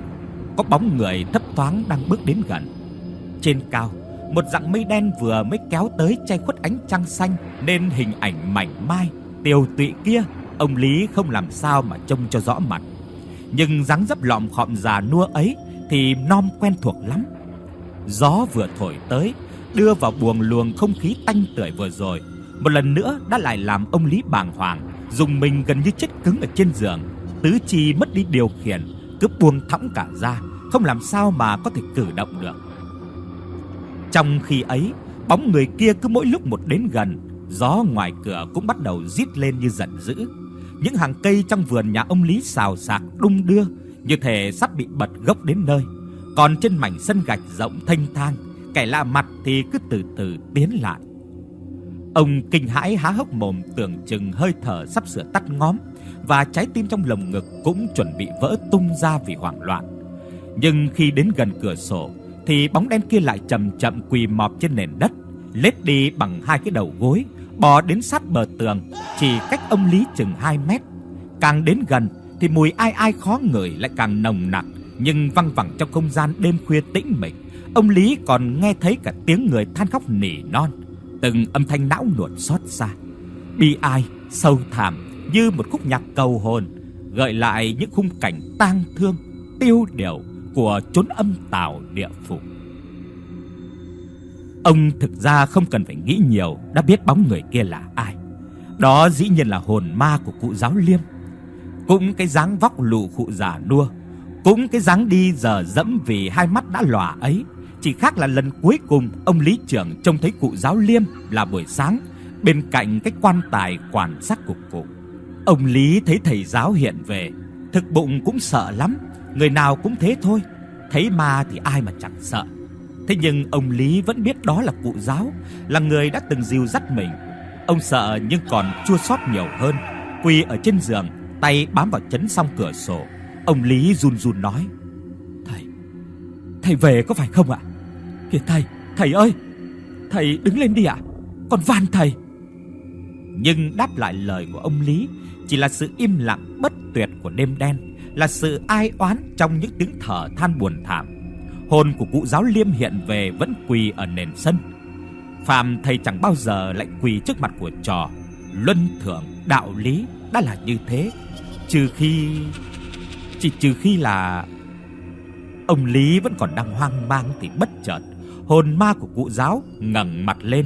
S2: có bóng người thấp thoáng đang bước đến gần. Trên cao, một dặng mây đen vừa mới kéo tới che khuất ánh trăng xanh nên hình ảnh mảnh mai tiều tụy kia, ông Lý không làm sao mà trông cho rõ mặt. Nhưng dáng dấp lọm khọm già nua ấy thì non quen thuộc lắm. Gió vừa thổi tới, đưa vào buồng luồng không khí tanh tưởi vừa rồi, một lần nữa đã lại làm ông Lý bàng hoàng, dùng mình gần như chết cứng ở trên giường, tứ chi mất đi điều khiển, cứ buông thõng cả ra, không làm sao mà có thể cử động được. Trong khi ấy, bóng người kia cứ mỗi lúc một đến gần, gió ngoài cửa cũng bắt đầu rít lên như giận dữ. Những hàng cây trong vườn nhà ông Lý xào xạc đung đưa, như thể sắp bị bật gốc đến nơi. Còn trên mảnh sân gạch rộng thênh thang, kẻ lạ mặt thì cứ từ từ tiến lại. Ông kinh hãi há hốc mồm tưởng chừng hơi thở sắp sửa tắt ngóm và trái tim trong lồng ngực cũng chuẩn bị vỡ tung ra vì hoảng loạn. Nhưng khi đến gần cửa sổ thì bóng đen kia lại chậm chậm quỳ mọp trên nền đất, lết đi bằng hai cái đầu gối, bò đến sát bờ tường, chỉ cách ông Lý chừng 2 mét. Càng đến gần thì mùi ai ai khó ngửi lại càng nồng nặc, nhưng văng vẳng trong không gian đêm khuya tĩnh mịch, ông Lý còn nghe thấy cả tiếng người than khóc nỉ non, từng âm thanh não nuột xót xa. Bi ai, sâu thẳm như một khúc nhạc cầu hồn, gợi lại những khung cảnh tang thương, tiêu điều của chốn âm tào địa phủ. Ông thực ra không cần phải nghĩ nhiều đã biết bóng người kia là ai. Đó dĩ nhiên là hồn ma của cụ giáo Liêm. Cũng cái dáng vóc lù khụ già nua, cũng cái dáng đi giờ dẫm vì hai mắt đã lòa ấy, chỉ khác là lần cuối cùng ông lý trưởng trông thấy cụ giáo Liêm là buổi sáng bên cạnh cái quan tài quản xác của cụ. Ông Lý thấy thầy giáo hiện về, thực bụng cũng sợ lắm, người nào cũng thế thôi, thấy ma thì ai mà chẳng sợ. Thế nhưng ông Lý vẫn biết đó là cụ giáo, là người đã từng dìu dắt mình. Ông sợ nhưng còn chua xót nhiều hơn, quỳ ở trên giường, tay bám vào chấn song cửa sổ. Ông Lý run run nói: "Thầy, thầy về có phải không ạ? Kìa thầy, thầy ơi, thầy đứng lên đi ạ. Con van thầy." Nhưng đáp lại lời của ông Lý chỉ là sự im lặng bất tuyệt của đêm đen, là sự ai oán trong những tiếng thở than buồn thảm. Hồn của cụ giáo Liêm hiện về vẫn quỳ ở nền sân. Phạm thầy chẳng bao giờ lại quỳ trước mặt của trò, luân thường đạo lý đã là như thế, trừ khi chỉ trừ khi là ông Lý vẫn còn đang hoang mang thì bất chợt hồn ma của cụ giáo ngẩng mặt lên,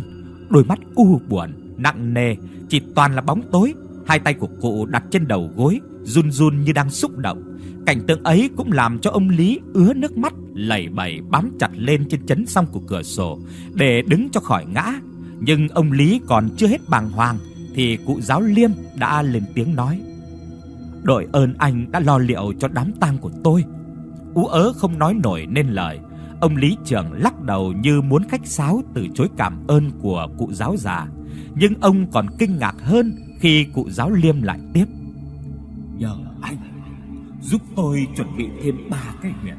S2: đôi mắt u buồn nặng nề, chỉ toàn là bóng tối, hai tay của cụ đặt trên đầu gối, run run như đang xúc động. Cảnh tượng ấy cũng làm cho ông Lý ứa nước mắt, lẩy bẩy bám chặt lên trên chấn song của cửa sổ để đứng cho khỏi ngã. Nhưng ông Lý còn chưa hết bàng hoàng thì cụ giáo Liêm đã lên tiếng nói: "Đội ơn anh đã lo liệu cho đám tang của tôi." Ú ớ không nói nổi nên lời, ông Lý trưởng lắc đầu như muốn khách sáo từ chối cảm ơn của cụ giáo già, nhưng ông còn kinh ngạc hơn khi cụ giáo Liêm lại tiếp:
S3: "Nhờ anh giúp tôi chuẩn bị thêm ba cái huyệt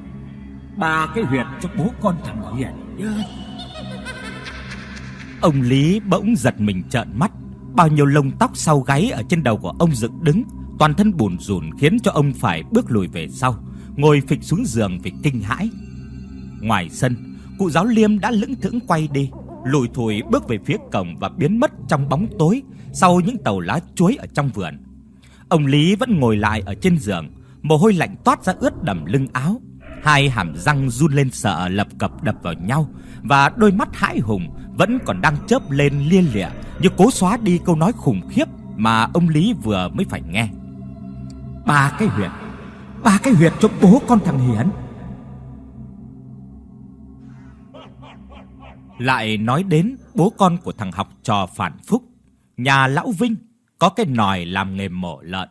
S3: ba cái huyệt cho bố con thằng Hiền nhá.
S2: Ông Lý bỗng giật mình trợn mắt, bao nhiêu lông tóc sau gáy ở trên đầu của ông dựng đứng, toàn thân bùn rùn khiến cho ông phải bước lùi về sau, ngồi phịch xuống giường vì kinh hãi. Ngoài sân, cụ giáo Liêm đã lững thững quay đi, lùi thủi bước về phía cổng và biến mất trong bóng tối sau những tàu lá chuối ở trong vườn. Ông Lý vẫn ngồi lại ở trên giường, mồ hôi lạnh toát ra ướt đầm lưng áo. Hai hàm răng run lên sợ lập cập đập vào nhau và đôi mắt hãi hùng vẫn còn đang chớp lên lia lịa như cố xóa đi câu nói khủng khiếp mà ông Lý vừa mới phải nghe.
S3: Ba cái huyệt, ba cái huyệt cho bố con thằng Hiển.
S2: Lại nói đến bố con của thằng học trò phản phúc, nhà lão Vinh có cái nòi làm nghề mổ lợn.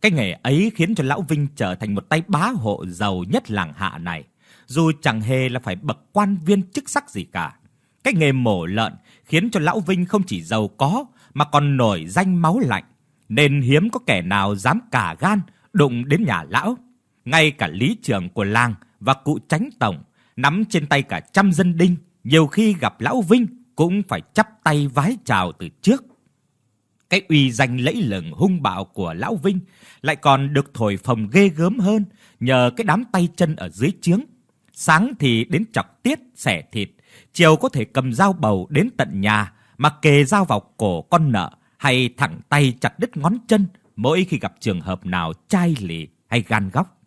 S2: Cái nghề ấy khiến cho lão Vinh trở thành một tay bá hộ giàu nhất làng hạ này, dù chẳng hề là phải bậc quan viên chức sắc gì cả. Cái nghề mổ lợn khiến cho lão Vinh không chỉ giàu có mà còn nổi danh máu lạnh, nên hiếm có kẻ nào dám cả gan đụng đến nhà lão. Ngay cả lý trưởng của làng và cụ tránh tổng nắm trên tay cả trăm dân đinh, nhiều khi gặp lão Vinh cũng phải chắp tay vái chào từ trước. Cái uy danh lẫy lừng hung bạo của lão Vinh lại còn được thổi phồng ghê gớm hơn nhờ cái đám tay chân ở dưới trướng. Sáng thì đến chọc tiết xẻ thịt, chiều có thể cầm dao bầu đến tận nhà mà kề dao vào cổ con nợ hay thẳng tay chặt đứt ngón chân mỗi khi gặp trường hợp nào chai lì hay gan góc.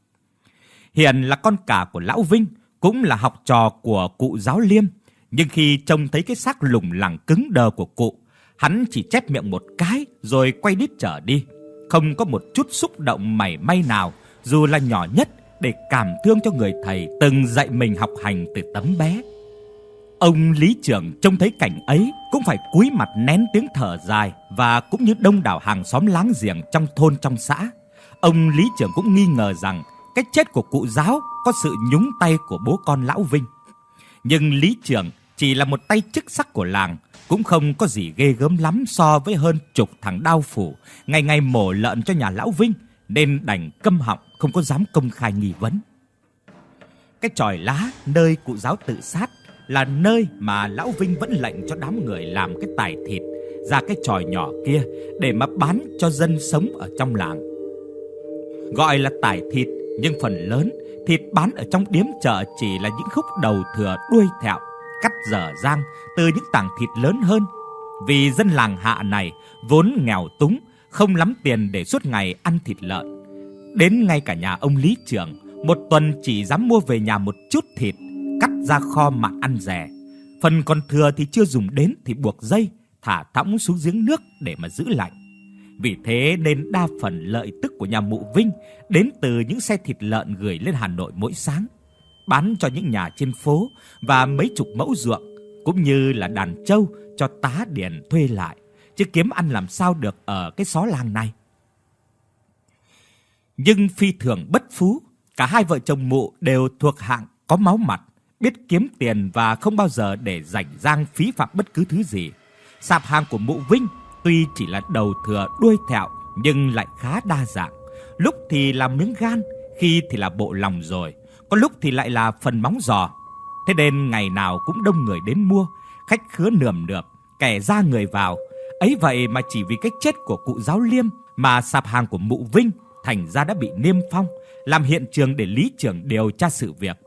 S2: Hiền là con cả của lão Vinh, cũng là học trò của cụ giáo liêm, nhưng khi trông thấy cái xác lủng lẳng cứng đờ của cụ, hắn chỉ chép miệng một cái rồi quay đít trở đi, không có một chút xúc động mảy may nào, dù là nhỏ nhất để cảm thương cho người thầy từng dạy mình học hành từ tấm bé. Ông lý trưởng trông thấy cảnh ấy cũng phải cúi mặt nén tiếng thở dài và cũng như đông đảo hàng xóm láng giềng trong thôn trong xã. Ông lý trưởng cũng nghi ngờ rằng cái chết của cụ giáo có sự nhúng tay của bố con lão Vinh. Nhưng lý trưởng chỉ là một tay chức sắc của làng, cũng không có gì ghê gớm lắm so với hơn chục thằng đao phủ ngày ngày mổ lợn cho nhà lão Vinh, nên đành câm họng không có dám công khai nghi vấn. Cái chòi lá nơi cụ giáo tự sát là nơi mà lão Vinh vẫn lệnh cho đám người làm cái tài thịt ra cái chòi nhỏ kia để mà bán cho dân sống ở trong làng. Gọi là tài thịt nhưng phần lớn thịt bán ở trong điếm chợ chỉ là những khúc đầu thừa đuôi thẹo, cắt dở dang từ những tảng thịt lớn hơn. Vì dân làng hạ này vốn nghèo túng, không lắm tiền để suốt ngày ăn thịt lợn. Đến ngay cả nhà ông Lý Trưởng, một tuần chỉ dám mua về nhà một chút thịt, cắt ra kho mà ăn rẻ. Phần còn thừa thì chưa dùng đến thì buộc dây, thả thõng xuống giếng nước để mà giữ lạnh. Vì thế nên đa phần lợi tức của nhà mụ Vinh đến từ những xe thịt lợn gửi lên Hà Nội mỗi sáng, bán cho những nhà trên phố và mấy chục mẫu ruộng, cũng như là đàn trâu cho tá điền thuê lại, chứ kiếm ăn làm sao được ở cái xó làng này. Nhưng phi thường bất phú, cả hai vợ chồng mụ đều thuộc hạng có máu mặt, biết kiếm tiền và không bao giờ để rảnh rang phí phạm bất cứ thứ gì. Sạp hàng của mụ Vinh tuy chỉ là đầu thừa đuôi thẹo nhưng lại khá đa dạng. Lúc thì là miếng gan, khi thì là bộ lòng rồi, có lúc thì lại là phần móng giò. Thế nên ngày nào cũng đông người đến mua, khách khứa nườm nượp, kẻ ra người vào. Ấy vậy mà chỉ vì cái chết của cụ giáo liêm mà sạp hàng của mụ Vinh thành ra đã bị niêm phong, làm hiện trường để lý trưởng điều tra sự việc.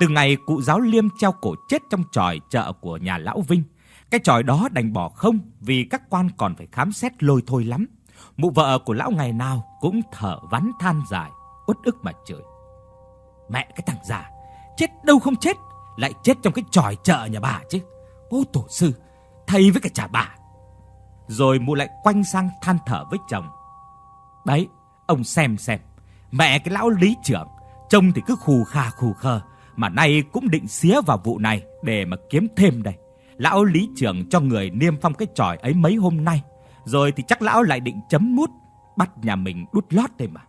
S2: Từ ngày cụ giáo liêm treo cổ chết trong tròi chợ của nhà lão Vinh, cái tròi đó đành bỏ không vì các quan còn phải khám xét lôi thôi lắm. Mụ vợ của lão ngày nào cũng thở vắn than dài, uất ức mà chửi. Mẹ cái thằng già, chết đâu không chết, lại chết trong cái tròi chợ nhà bà chứ. Ô tổ sư, thầy với cả trả bà. Rồi mụ lại quanh sang than thở với chồng. Đấy, ông xem xem, mẹ cái lão lý trưởng, trông thì cứ khù khà khù khờ, mà nay cũng định xía vào vụ này để mà kiếm thêm đây. Lão lý trưởng cho người niêm phong cái tròi ấy mấy hôm nay, rồi thì chắc lão lại định chấm mút bắt nhà mình đút lót đây mà.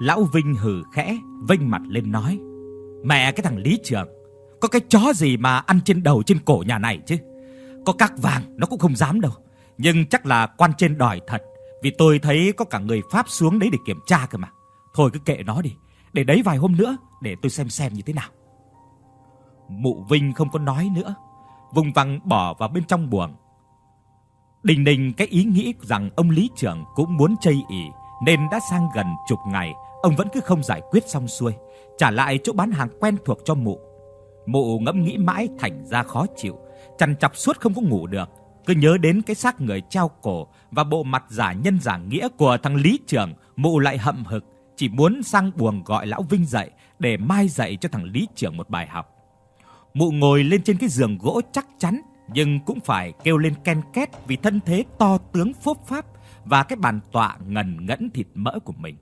S2: Lão Vinh hừ khẽ, vênh mặt lên nói: "Mẹ cái thằng lý trưởng, có cái chó gì mà ăn trên đầu trên cổ nhà này chứ? Có các vàng nó cũng không dám đâu, nhưng chắc là quan trên đòi thật, vì tôi thấy có cả người Pháp xuống đấy để kiểm tra cơ mà. Thôi cứ kệ nó đi, để đấy vài hôm nữa để tôi xem xem như thế nào." Mụ Vinh không có nói nữa, vùng vằng bỏ vào bên trong buồng. Đình đình cái ý nghĩ rằng ông lý trưởng cũng muốn chây ỉ nên đã sang gần chục ngày, ông vẫn cứ không giải quyết xong xuôi, trả lại chỗ bán hàng quen thuộc cho mụ. Mụ ngẫm nghĩ mãi thành ra khó chịu, chằn chọc suốt không có ngủ được, cứ nhớ đến cái xác người treo cổ và bộ mặt giả nhân giả nghĩa của thằng lý trưởng, mụ lại hậm hực, chỉ muốn sang buồng gọi lão Vinh dậy để mai dạy cho thằng lý trưởng một bài học. Mụ ngồi lên trên cái giường gỗ chắc chắn nhưng cũng phải kêu lên ken két vì thân thế to tướng phốp pháp và cái bàn tọa ngần ngẫn thịt mỡ của mình.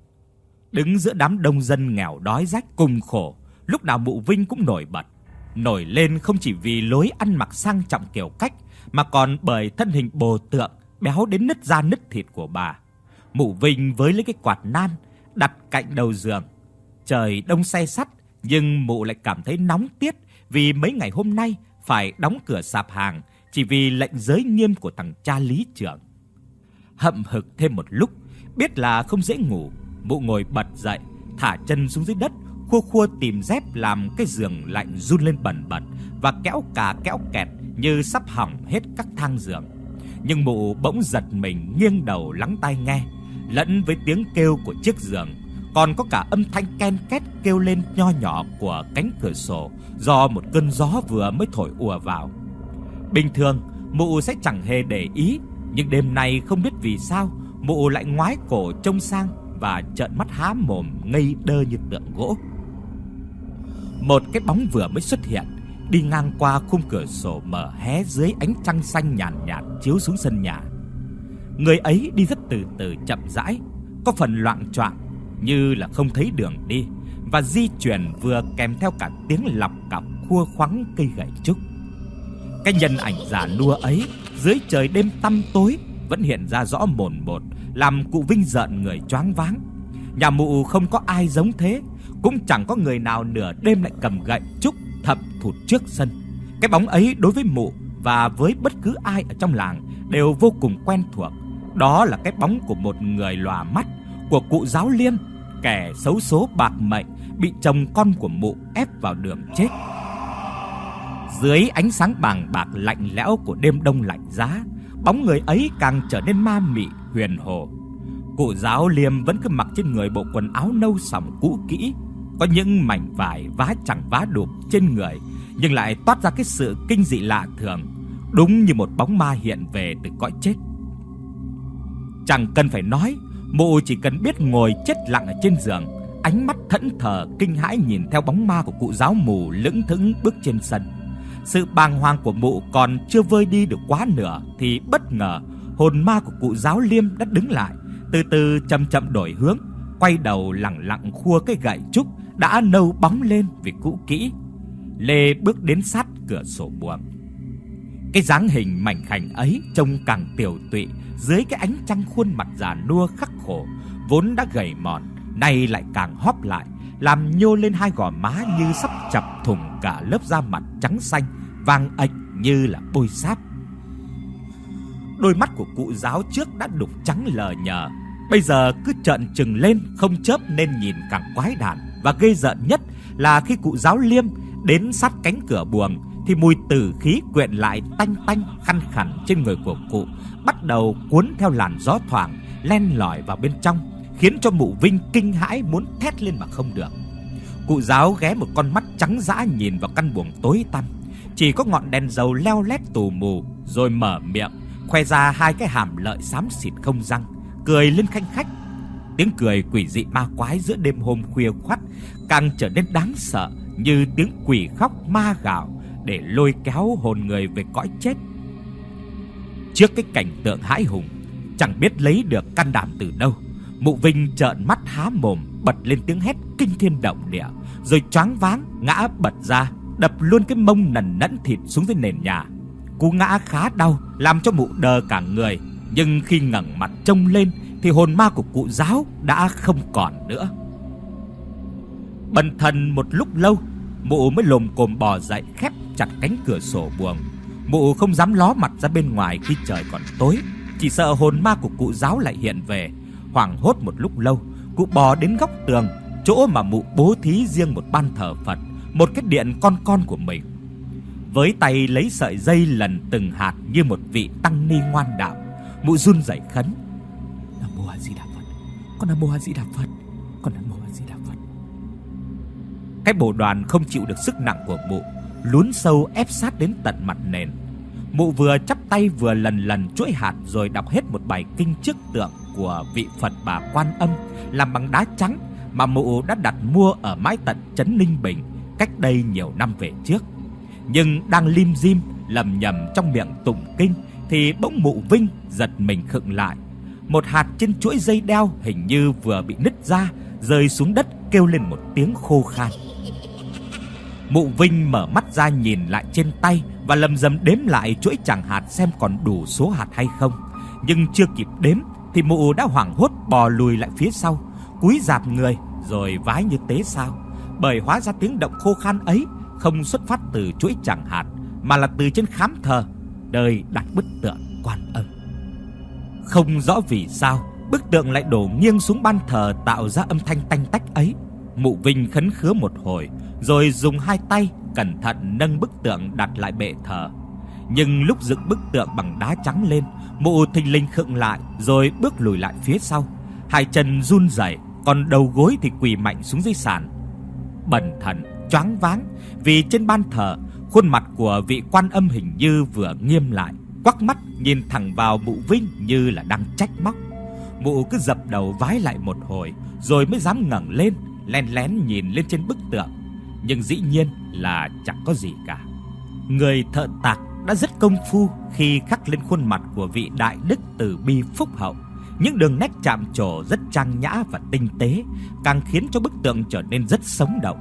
S2: Đứng giữa đám đông dân nghèo đói rách cùng khổ, lúc nào mụ Vinh cũng nổi bật. nổi lên không chỉ vì lối ăn mặc sang trọng kiểu cách mà còn bởi thân hình bồ tượng béo đến nứt da nứt thịt của bà. Mụ Vinh với lấy cái quạt nan đặt cạnh đầu giường. Trời đông se sắt nhưng mụ lại cảm thấy nóng tiết vì mấy ngày hôm nay phải đóng cửa sạp hàng chỉ vì lệnh giới nghiêm của thằng cha lý trưởng. Hậm hực thêm một lúc, biết là không dễ ngủ, mụ ngồi bật dậy, thả chân xuống dưới đất, khua khua tìm dép làm cái giường lạnh run lên bần bật và kéo cả kéo kẹt như sắp hỏng hết các thang giường. Nhưng mụ bỗng giật mình nghiêng đầu lắng tai nghe, lẫn với tiếng kêu của chiếc giường, còn có cả âm thanh ken két kêu lên nho nhỏ của cánh cửa sổ do một cơn gió vừa mới thổi ùa vào. Bình thường, mụ sẽ chẳng hề để ý, nhưng đêm nay không biết vì sao, mụ lại ngoái cổ trông sang và trợn mắt há mồm ngây đơ như tượng gỗ. Một cái bóng vừa mới xuất hiện, đi ngang qua khung cửa sổ mở hé dưới ánh trăng xanh nhàn nhạt, nhạt chiếu xuống sân nhà. Người ấy đi rất từ từ chậm rãi, có phần loạng choạng như là không thấy đường đi và di chuyển vừa kèm theo cả tiếng lọc cọc khua khoắng cây gậy trúc. Cái nhân ảnh già nua ấy dưới trời đêm tăm tối vẫn hiện ra rõ mồn một, làm cụ Vinh giận người choáng váng. Nhà mụ không có ai giống thế, cũng chẳng có người nào nửa đêm lại cầm gậy trúc thập thụt trước sân. Cái bóng ấy đối với mụ và với bất cứ ai ở trong làng đều vô cùng quen thuộc. Đó là cái bóng của một người lòa mắt, của cụ giáo liêm, kẻ xấu số bạc mệnh bị chồng con của mụ ép vào đường chết. Dưới ánh sáng bàng bạc lạnh lẽo của đêm đông lạnh giá, bóng người ấy càng trở nên ma mị huyền hồ. Cụ giáo liêm vẫn cứ mặc trên người bộ quần áo nâu sẫm cũ kỹ, có những mảnh vải vá chẳng vá đụp trên người, nhưng lại toát ra cái sự kinh dị lạ thường, đúng như một bóng ma hiện về từ cõi chết. Chẳng cần phải nói, mụ chỉ cần biết ngồi chết lặng ở trên giường, ánh mắt thẫn thờ kinh hãi nhìn theo bóng ma của cụ giáo mù lững thững bước trên sân. Sự bàng hoàng của mụ còn chưa vơi đi được quá nửa thì bất ngờ hồn ma của cụ giáo liêm đã đứng lại, từ từ chậm chậm đổi hướng, quay đầu lặng lặng khua cái gậy trúc đã nâu bóng lên vì cũ kỹ. Lê bước đến sát cửa sổ buồng. Cái dáng hình mảnh khảnh ấy trông càng tiểu tụy dưới cái ánh trăng khuôn mặt già nua khắc khổ, vốn đã gầy mòn, nay lại càng hóp lại, làm nhô lên hai gò má như sắp chập thủng cả lớp da mặt trắng xanh, vàng ạch như là bôi sáp. Đôi mắt của cụ giáo trước đã đục trắng lờ nhờ, bây giờ cứ trợn trừng lên không chớp nên nhìn càng quái đản và gây giận nhất là khi cụ giáo liêm đến sát cánh cửa buồng thì mùi tử khí quyện lại tanh tanh khăn khẳng trên người của cụ bắt đầu cuốn theo làn gió thoảng len lỏi vào bên trong, khiến cho Mụ Vinh kinh hãi muốn thét lên mà không được. Cụ giáo ghé một con mắt trắng dã nhìn vào căn buồng tối tăm, chỉ có ngọn đèn dầu leo lét tù mù rồi mở miệng, khoe ra hai cái hàm lợi xám xịt không răng, cười lên khanh khách. Tiếng cười quỷ dị ma quái giữa đêm hôm khuya khoắt càng trở nên đáng sợ như tiếng quỷ khóc ma gào để lôi kéo hồn người về cõi chết. Trước cái cảnh tượng hãi hùng, chẳng biết lấy được can đảm từ đâu, Mụ Vinh trợn mắt há mồm, bật lên tiếng hét kinh thiên động địa, rồi choáng váng ngã bật ra, đập luôn cái mông nần nẫn thịt xuống dưới nền nhà. Cú ngã khá đau, làm cho mụ đờ cả người, nhưng khi ngẩng mặt trông lên thì hồn ma của cụ giáo đã không còn nữa. Bần thần một lúc lâu, mụ mới lồm cồm bò dậy khép chặt cánh cửa sổ buồng. Mụ không dám ló mặt ra bên ngoài khi trời còn tối, chỉ sợ hồn ma của cụ giáo lại hiện về. Hoảng hốt một lúc lâu, cụ bò đến góc tường, chỗ mà mụ bố thí riêng một ban thờ Phật, một cái điện con con của mình. Với tay lấy sợi dây lần từng hạt như một vị tăng ni ngoan đạo, mụ run rẩy khấn: "Nam mô A Di Đà Phật, con Nam mô A Di Đà Phật, con Nam mô A Di Đà Phật." Cái bộ đoàn không chịu được sức nặng của mụ, lún sâu ép sát đến tận mặt nền. Mụ vừa chắp tay vừa lần lần chuỗi hạt rồi đọc hết một bài kinh trước tượng của vị Phật bà Quan Âm làm bằng đá trắng mà mụ đã đặt mua ở mái tận trấn Ninh Bình cách đây nhiều năm về trước. Nhưng đang lim dim lầm nhầm trong miệng tụng kinh thì bỗng mụ Vinh giật mình khựng lại. Một hạt trên chuỗi dây đeo hình như vừa bị nứt ra rơi xuống đất kêu lên một tiếng khô khan. Mụ Vinh mở mắt ra nhìn lại trên tay và lầm rầm đếm lại chuỗi chẳng hạt xem còn đủ số hạt hay không. Nhưng chưa kịp đếm thì mụ đã hoảng hốt bò lùi lại phía sau, cúi rạp người rồi vái như tế sao. Bởi hóa ra tiếng động khô khan ấy không xuất phát từ chuỗi chẳng hạt mà là từ trên khám thờ đời đặt bức tượng quan âm. Không rõ vì sao bức tượng lại đổ nghiêng xuống ban thờ tạo ra âm thanh tanh tách ấy. Mụ Vinh khấn khứa một hồi, rồi dùng hai tay cẩn thận nâng bức tượng đặt lại bệ thờ. Nhưng lúc dựng bức tượng bằng đá trắng lên, mụ thình lình khựng lại rồi bước lùi lại phía sau. Hai chân run rẩy, còn đầu gối thì quỳ mạnh xuống dưới sàn. Bần thần, choáng váng vì trên ban thờ, khuôn mặt của vị quan âm hình như vừa nghiêm lại, quắc mắt nhìn thẳng vào mụ Vinh như là đang trách móc. Mụ cứ dập đầu vái lại một hồi rồi mới dám ngẩng lên, lén lén nhìn lên trên bức tượng nhưng dĩ nhiên là chẳng có gì cả. Người thợ tạc đã rất công phu khi khắc lên khuôn mặt của vị đại đức từ bi phúc hậu. Những đường nét chạm trổ rất trang nhã và tinh tế, càng khiến cho bức tượng trở nên rất sống động.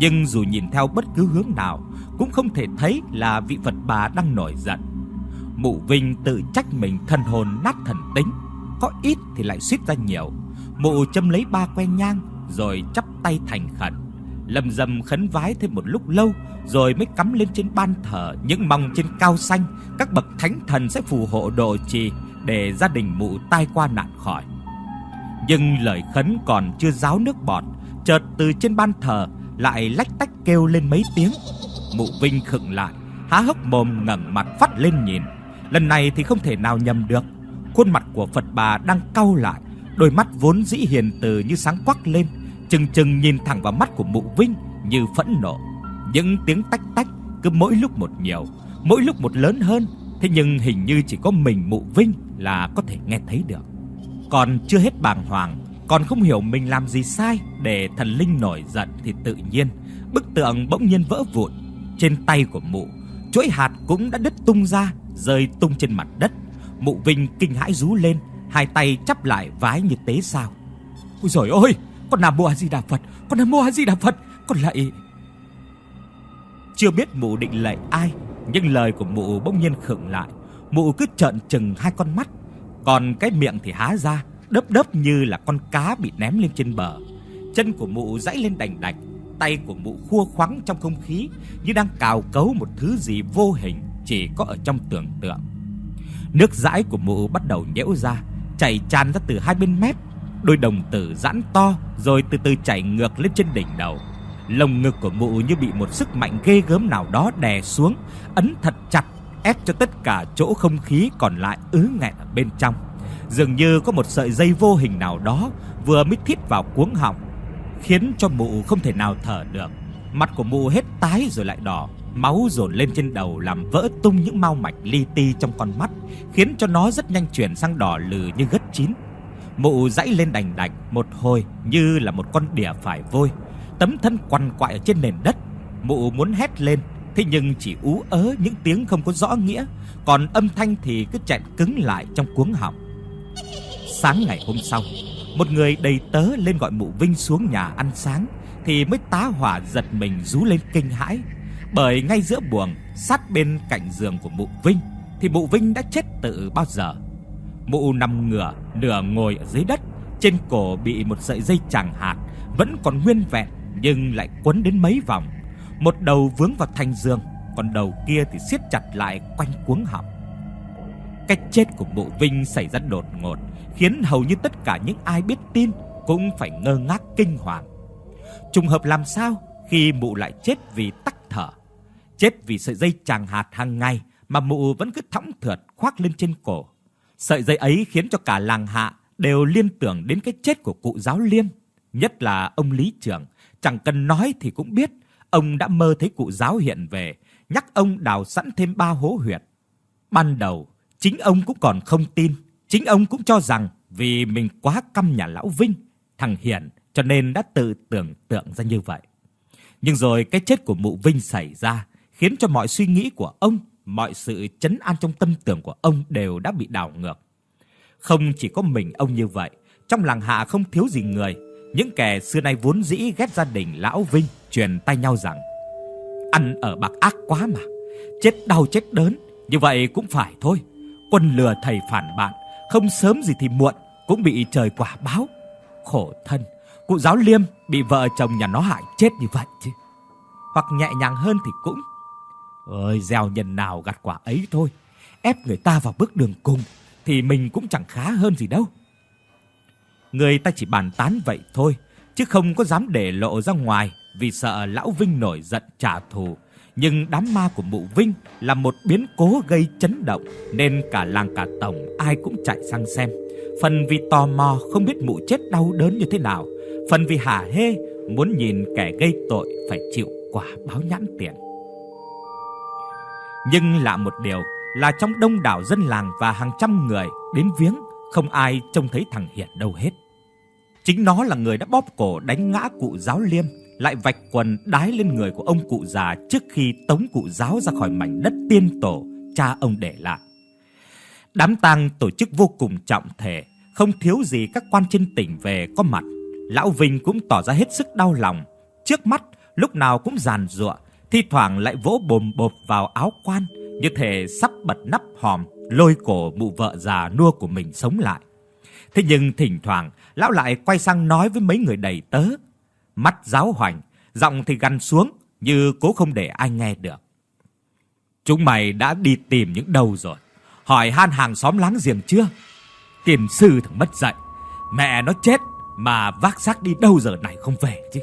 S2: Nhưng dù nhìn theo bất cứ hướng nào, cũng không thể thấy là vị Phật bà đang nổi giận. Mụ Vinh tự trách mình thần hồn nát thần tính, có ít thì lại suýt ra nhiều. Mụ châm lấy ba que nhang rồi chắp tay thành khẩn lầm rầm khấn vái thêm một lúc lâu rồi mới cắm lên trên ban thờ những mong trên cao xanh các bậc thánh thần sẽ phù hộ độ trì để gia đình mụ tai qua nạn khỏi. Nhưng lời khấn còn chưa ráo nước bọt, chợt từ trên ban thờ lại lách tách kêu lên mấy tiếng. Mụ Vinh khựng lại, há hốc mồm ngẩng mặt phát lên nhìn. Lần này thì không thể nào nhầm được. Khuôn mặt của Phật bà đang cau lại, đôi mắt vốn dĩ hiền từ như sáng quắc lên chừng chừng nhìn thẳng vào mắt của Mụ Vinh như phẫn nộ. Những tiếng tách tách cứ mỗi lúc một nhiều, mỗi lúc một lớn hơn, thế nhưng hình như chỉ có mình Mụ Vinh là có thể nghe thấy được. Còn chưa hết bàng hoàng, còn không hiểu mình làm gì sai để thần linh nổi giận thì tự nhiên bức tượng bỗng nhiên vỡ vụn. Trên tay của mụ, chuỗi hạt cũng đã đứt tung ra, rơi tung trên mặt đất. Mụ Vinh kinh hãi rú lên, hai tay chắp lại vái như tế sao. Ôi giời ơi, con Nam Mô A Di Đà Phật, con Nam Mô A Di Đà Phật, con lại Chưa biết mụ định lạy ai, nhưng lời của mụ bỗng nhiên khựng lại. Mụ cứ trợn trừng hai con mắt, còn cái miệng thì há ra, đớp đớp như là con cá bị ném lên trên bờ. Chân của mụ giãy lên đành đạch, tay của mụ khua khoắng trong không khí như đang cào cấu một thứ gì vô hình chỉ có ở trong tưởng tượng. Nước dãi của mụ bắt đầu nhễu ra, chảy tràn ra từ hai bên mép đôi đồng tử giãn to rồi từ từ chảy ngược lên trên đỉnh đầu. Lồng ngực của mụ như bị một sức mạnh ghê gớm nào đó đè xuống, ấn thật chặt, ép cho tất cả chỗ không khí còn lại ứ nghẹn ở bên trong. Dường như có một sợi dây vô hình nào đó vừa mít thít vào cuống họng, khiến cho mụ không thể nào thở được. Mặt của mụ hết tái rồi lại đỏ, máu dồn lên trên đầu làm vỡ tung những mao mạch li ti trong con mắt, khiến cho nó rất nhanh chuyển sang đỏ lừ như gất chín. Mụ dãy lên đành đạch một hồi như là một con đỉa phải vôi, tấm thân quằn quại ở trên nền đất. Mụ muốn hét lên, thế nhưng chỉ ú ớ những tiếng không có rõ nghĩa, còn âm thanh thì cứ chặn cứng lại trong cuống họng. Sáng ngày hôm sau, một người đầy tớ lên gọi mụ Vinh xuống nhà ăn sáng thì mới tá hỏa giật mình rú lên kinh hãi, bởi ngay giữa buồng, sát bên cạnh giường của mụ Vinh thì mụ Vinh đã chết từ bao giờ. Mụ nằm ngửa, nửa ngồi ở dưới đất, trên cổ bị một sợi dây chằng hạt vẫn còn nguyên vẹn nhưng lại quấn đến mấy vòng. Một đầu vướng vào thành giường, còn đầu kia thì siết chặt lại quanh cuống họng. Cái chết của Mộ Vinh xảy ra đột ngột, khiến hầu như tất cả những ai biết tin cũng phải ngơ ngác kinh hoàng. Trùng hợp làm sao khi mụ lại chết vì tắc thở, chết vì sợi dây chằng hạt hàng ngày mà mụ vẫn cứ thõng thượt khoác lên trên cổ. Sợi dây ấy khiến cho cả làng hạ đều liên tưởng đến cái chết của cụ giáo Liêm, nhất là ông Lý trưởng, chẳng cần nói thì cũng biết, ông đã mơ thấy cụ giáo hiện về, nhắc ông đào sẵn thêm ba hố huyệt. Ban đầu, chính ông cũng còn không tin, chính ông cũng cho rằng vì mình quá căm nhà lão Vinh, thằng Hiển, cho nên đã tự tưởng tượng ra như vậy. Nhưng rồi cái chết của mụ Vinh xảy ra, khiến cho mọi suy nghĩ của ông mọi sự chấn an trong tâm tưởng của ông đều đã bị đảo ngược. Không chỉ có mình ông như vậy, trong làng hạ không thiếu gì người, những kẻ xưa nay vốn dĩ ghét gia đình lão Vinh truyền tay nhau rằng: ăn ở bạc ác quá mà. Chết đau chết đớn, như vậy cũng phải thôi. Quân lừa thầy phản bạn, không sớm gì thì muộn cũng bị trời quả báo. Khổ thân, cụ giáo liêm bị vợ chồng nhà nó hại chết như vậy chứ. Hoặc nhẹ nhàng hơn thì cũng ơi gieo nhân nào gặt quả ấy thôi. Ép người ta vào bước đường cùng thì mình cũng chẳng khá hơn gì đâu. Người ta chỉ bàn tán vậy thôi, chứ không có dám để lộ ra ngoài vì sợ lão Vinh nổi giận trả thù. Nhưng đám ma của mụ Vinh là một biến cố gây chấn động nên cả làng cả tổng ai cũng chạy sang xem. Phần vì tò mò không biết mụ chết đau đớn như thế nào, phần vì hả hê muốn nhìn kẻ gây tội phải chịu quả báo nhãn tiền. Nhưng lạ một điều là trong đông đảo dân làng và hàng trăm người đến viếng, không ai trông thấy thằng Hiển đâu hết. Chính nó là người đã bóp cổ đánh ngã cụ giáo liêm, lại vạch quần đái lên người của ông cụ già trước khi tống cụ giáo ra khỏi mảnh đất tiên tổ cha ông để lại. Đám tang tổ chức vô cùng trọng thể, không thiếu gì các quan trên tỉnh về có mặt. Lão Vinh cũng tỏ ra hết sức đau lòng, trước mắt lúc nào cũng giàn giụa, thi thoảng lại vỗ bồm bộp vào áo quan, như thể sắp bật nắp hòm, lôi cổ mụ vợ già nua của mình sống lại. Thế nhưng thỉnh thoảng, lão lại quay sang nói với mấy người đầy tớ. Mắt giáo hoành, giọng thì gằn xuống, như cố không để ai nghe được. Chúng mày đã đi tìm những đâu rồi? Hỏi han hàng xóm láng giềng chưa? Tiền sư thằng mất dạy. Mẹ nó chết mà vác xác đi đâu giờ này không về chứ.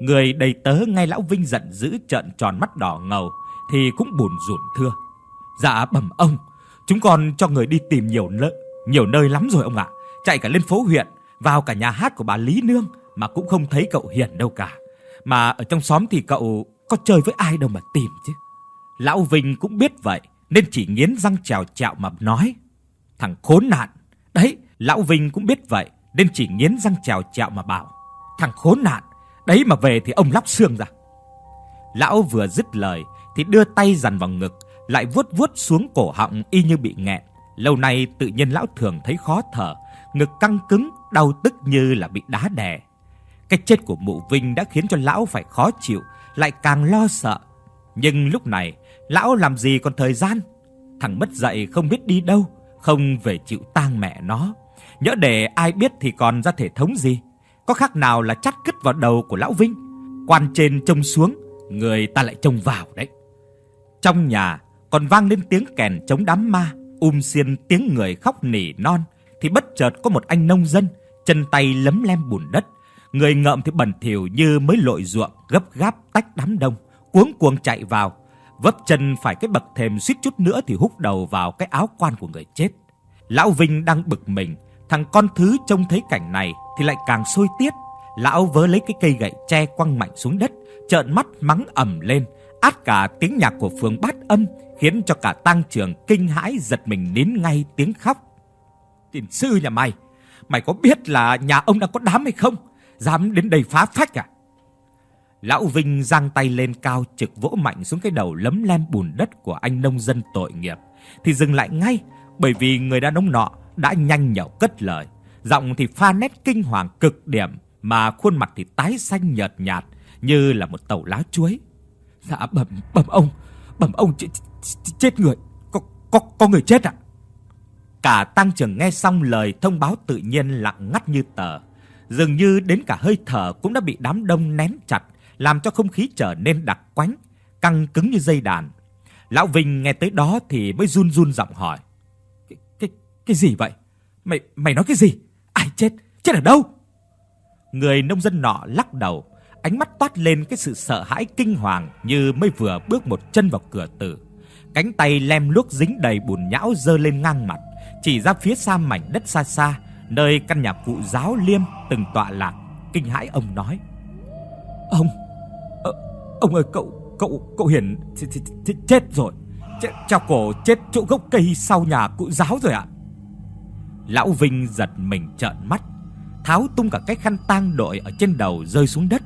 S2: Người đầy tớ nghe lão Vinh giận dữ trợn tròn mắt đỏ ngầu thì cũng buồn rủn thưa. Dạ bẩm ông, chúng con cho người đi tìm nhiều nơi, nhiều nơi lắm rồi ông ạ. Chạy cả lên phố huyện, vào cả nhà hát của bà Lý Nương mà cũng không thấy cậu Hiền đâu cả. Mà ở trong xóm thì cậu có chơi với ai đâu mà tìm chứ. Lão Vinh cũng biết vậy nên chỉ nghiến răng trèo chạo mà nói. Thằng khốn nạn. Đấy, lão Vinh cũng biết vậy nên chỉ nghiến răng trèo chạo mà bảo. Thằng khốn nạn. Đấy mà về thì ông lóc xương ra. Lão vừa dứt lời thì đưa tay dằn vào ngực, lại vuốt vuốt xuống cổ họng y như bị nghẹn. Lâu nay tự nhiên lão thường thấy khó thở, ngực căng cứng, đau tức như là bị đá đè. Cái chết của mụ Vinh đã khiến cho lão phải khó chịu, lại càng lo sợ. Nhưng lúc này, lão làm gì còn thời gian? Thằng mất dạy không biết đi đâu, không về chịu tang mẹ nó. Nhỡ để ai biết thì còn ra thể thống gì? Có khác nào là chắt cứt vào đầu của lão Vinh? Quan trên trông xuống, người ta lại trông vào đấy. Trong nhà còn vang lên tiếng kèn chống đám ma, um xiên tiếng người khóc nỉ non thì bất chợt có một anh nông dân chân tay lấm lem bùn đất, người ngợm thì bẩn thỉu như mới lội ruộng, gấp gáp tách đám đông, cuống cuồng chạy vào, vấp chân phải cái bậc thềm suýt chút nữa thì húc đầu vào cái áo quan của người chết. Lão Vinh đang bực mình, thằng con thứ trông thấy cảnh này thì lại càng sôi tiết. Lão vớ lấy cái cây gậy tre quăng mạnh xuống đất, trợn mắt mắng ầm lên, át cả tiếng nhạc của phường bát âm khiến cho cả tang trường kinh hãi giật mình nín ngay tiếng khóc. Tiền sư nhà mày, mày có biết là nhà ông đang có đám hay không? Dám đến đây phá phách à? Lão Vinh giang tay lên cao trực vỗ mạnh xuống cái đầu lấm lem bùn đất của anh nông dân tội nghiệp, thì dừng lại ngay, bởi vì người đàn ông nọ đã nhanh nhảu cất lời, giọng thì pha nét kinh hoàng cực điểm mà khuôn mặt thì tái xanh nhợt nhạt như là một tàu lá chuối. Dạ bẩm bẩm ông, bẩm ông chứ chết người, có có có người chết ạ. À? Cả tăng trưởng nghe xong lời thông báo tự nhiên lặng ngắt như tờ, dường như đến cả hơi thở cũng đã bị đám đông nén chặt, làm cho không khí trở nên đặc quánh, căng cứng như dây đàn. Lão Vinh nghe tới đó thì mới run run giọng hỏi: "Cái cái cái gì vậy? Mày mày nói cái gì? Ai chết? Chết ở đâu?" Người nông dân nọ lắc đầu, ánh mắt toát lên cái sự sợ hãi kinh hoàng như mới vừa bước một chân vào cửa tử. Cánh tay lem luốc dính đầy bùn nhão giơ lên ngang mặt, chỉ ra phía xa mảnh đất xa xa, nơi căn nhà cụ giáo Liêm từng tọa lạc. Kinh hãi ông nói: "Ông, ờ, ông ơi cậu cậu cậu Hiển ch ch ch chết rồi. Chết treo cổ chết chỗ gốc cây sau nhà cụ giáo rồi ạ." Lão Vinh giật mình trợn mắt, tháo tung cả cái khăn tang đội ở trên đầu rơi xuống đất.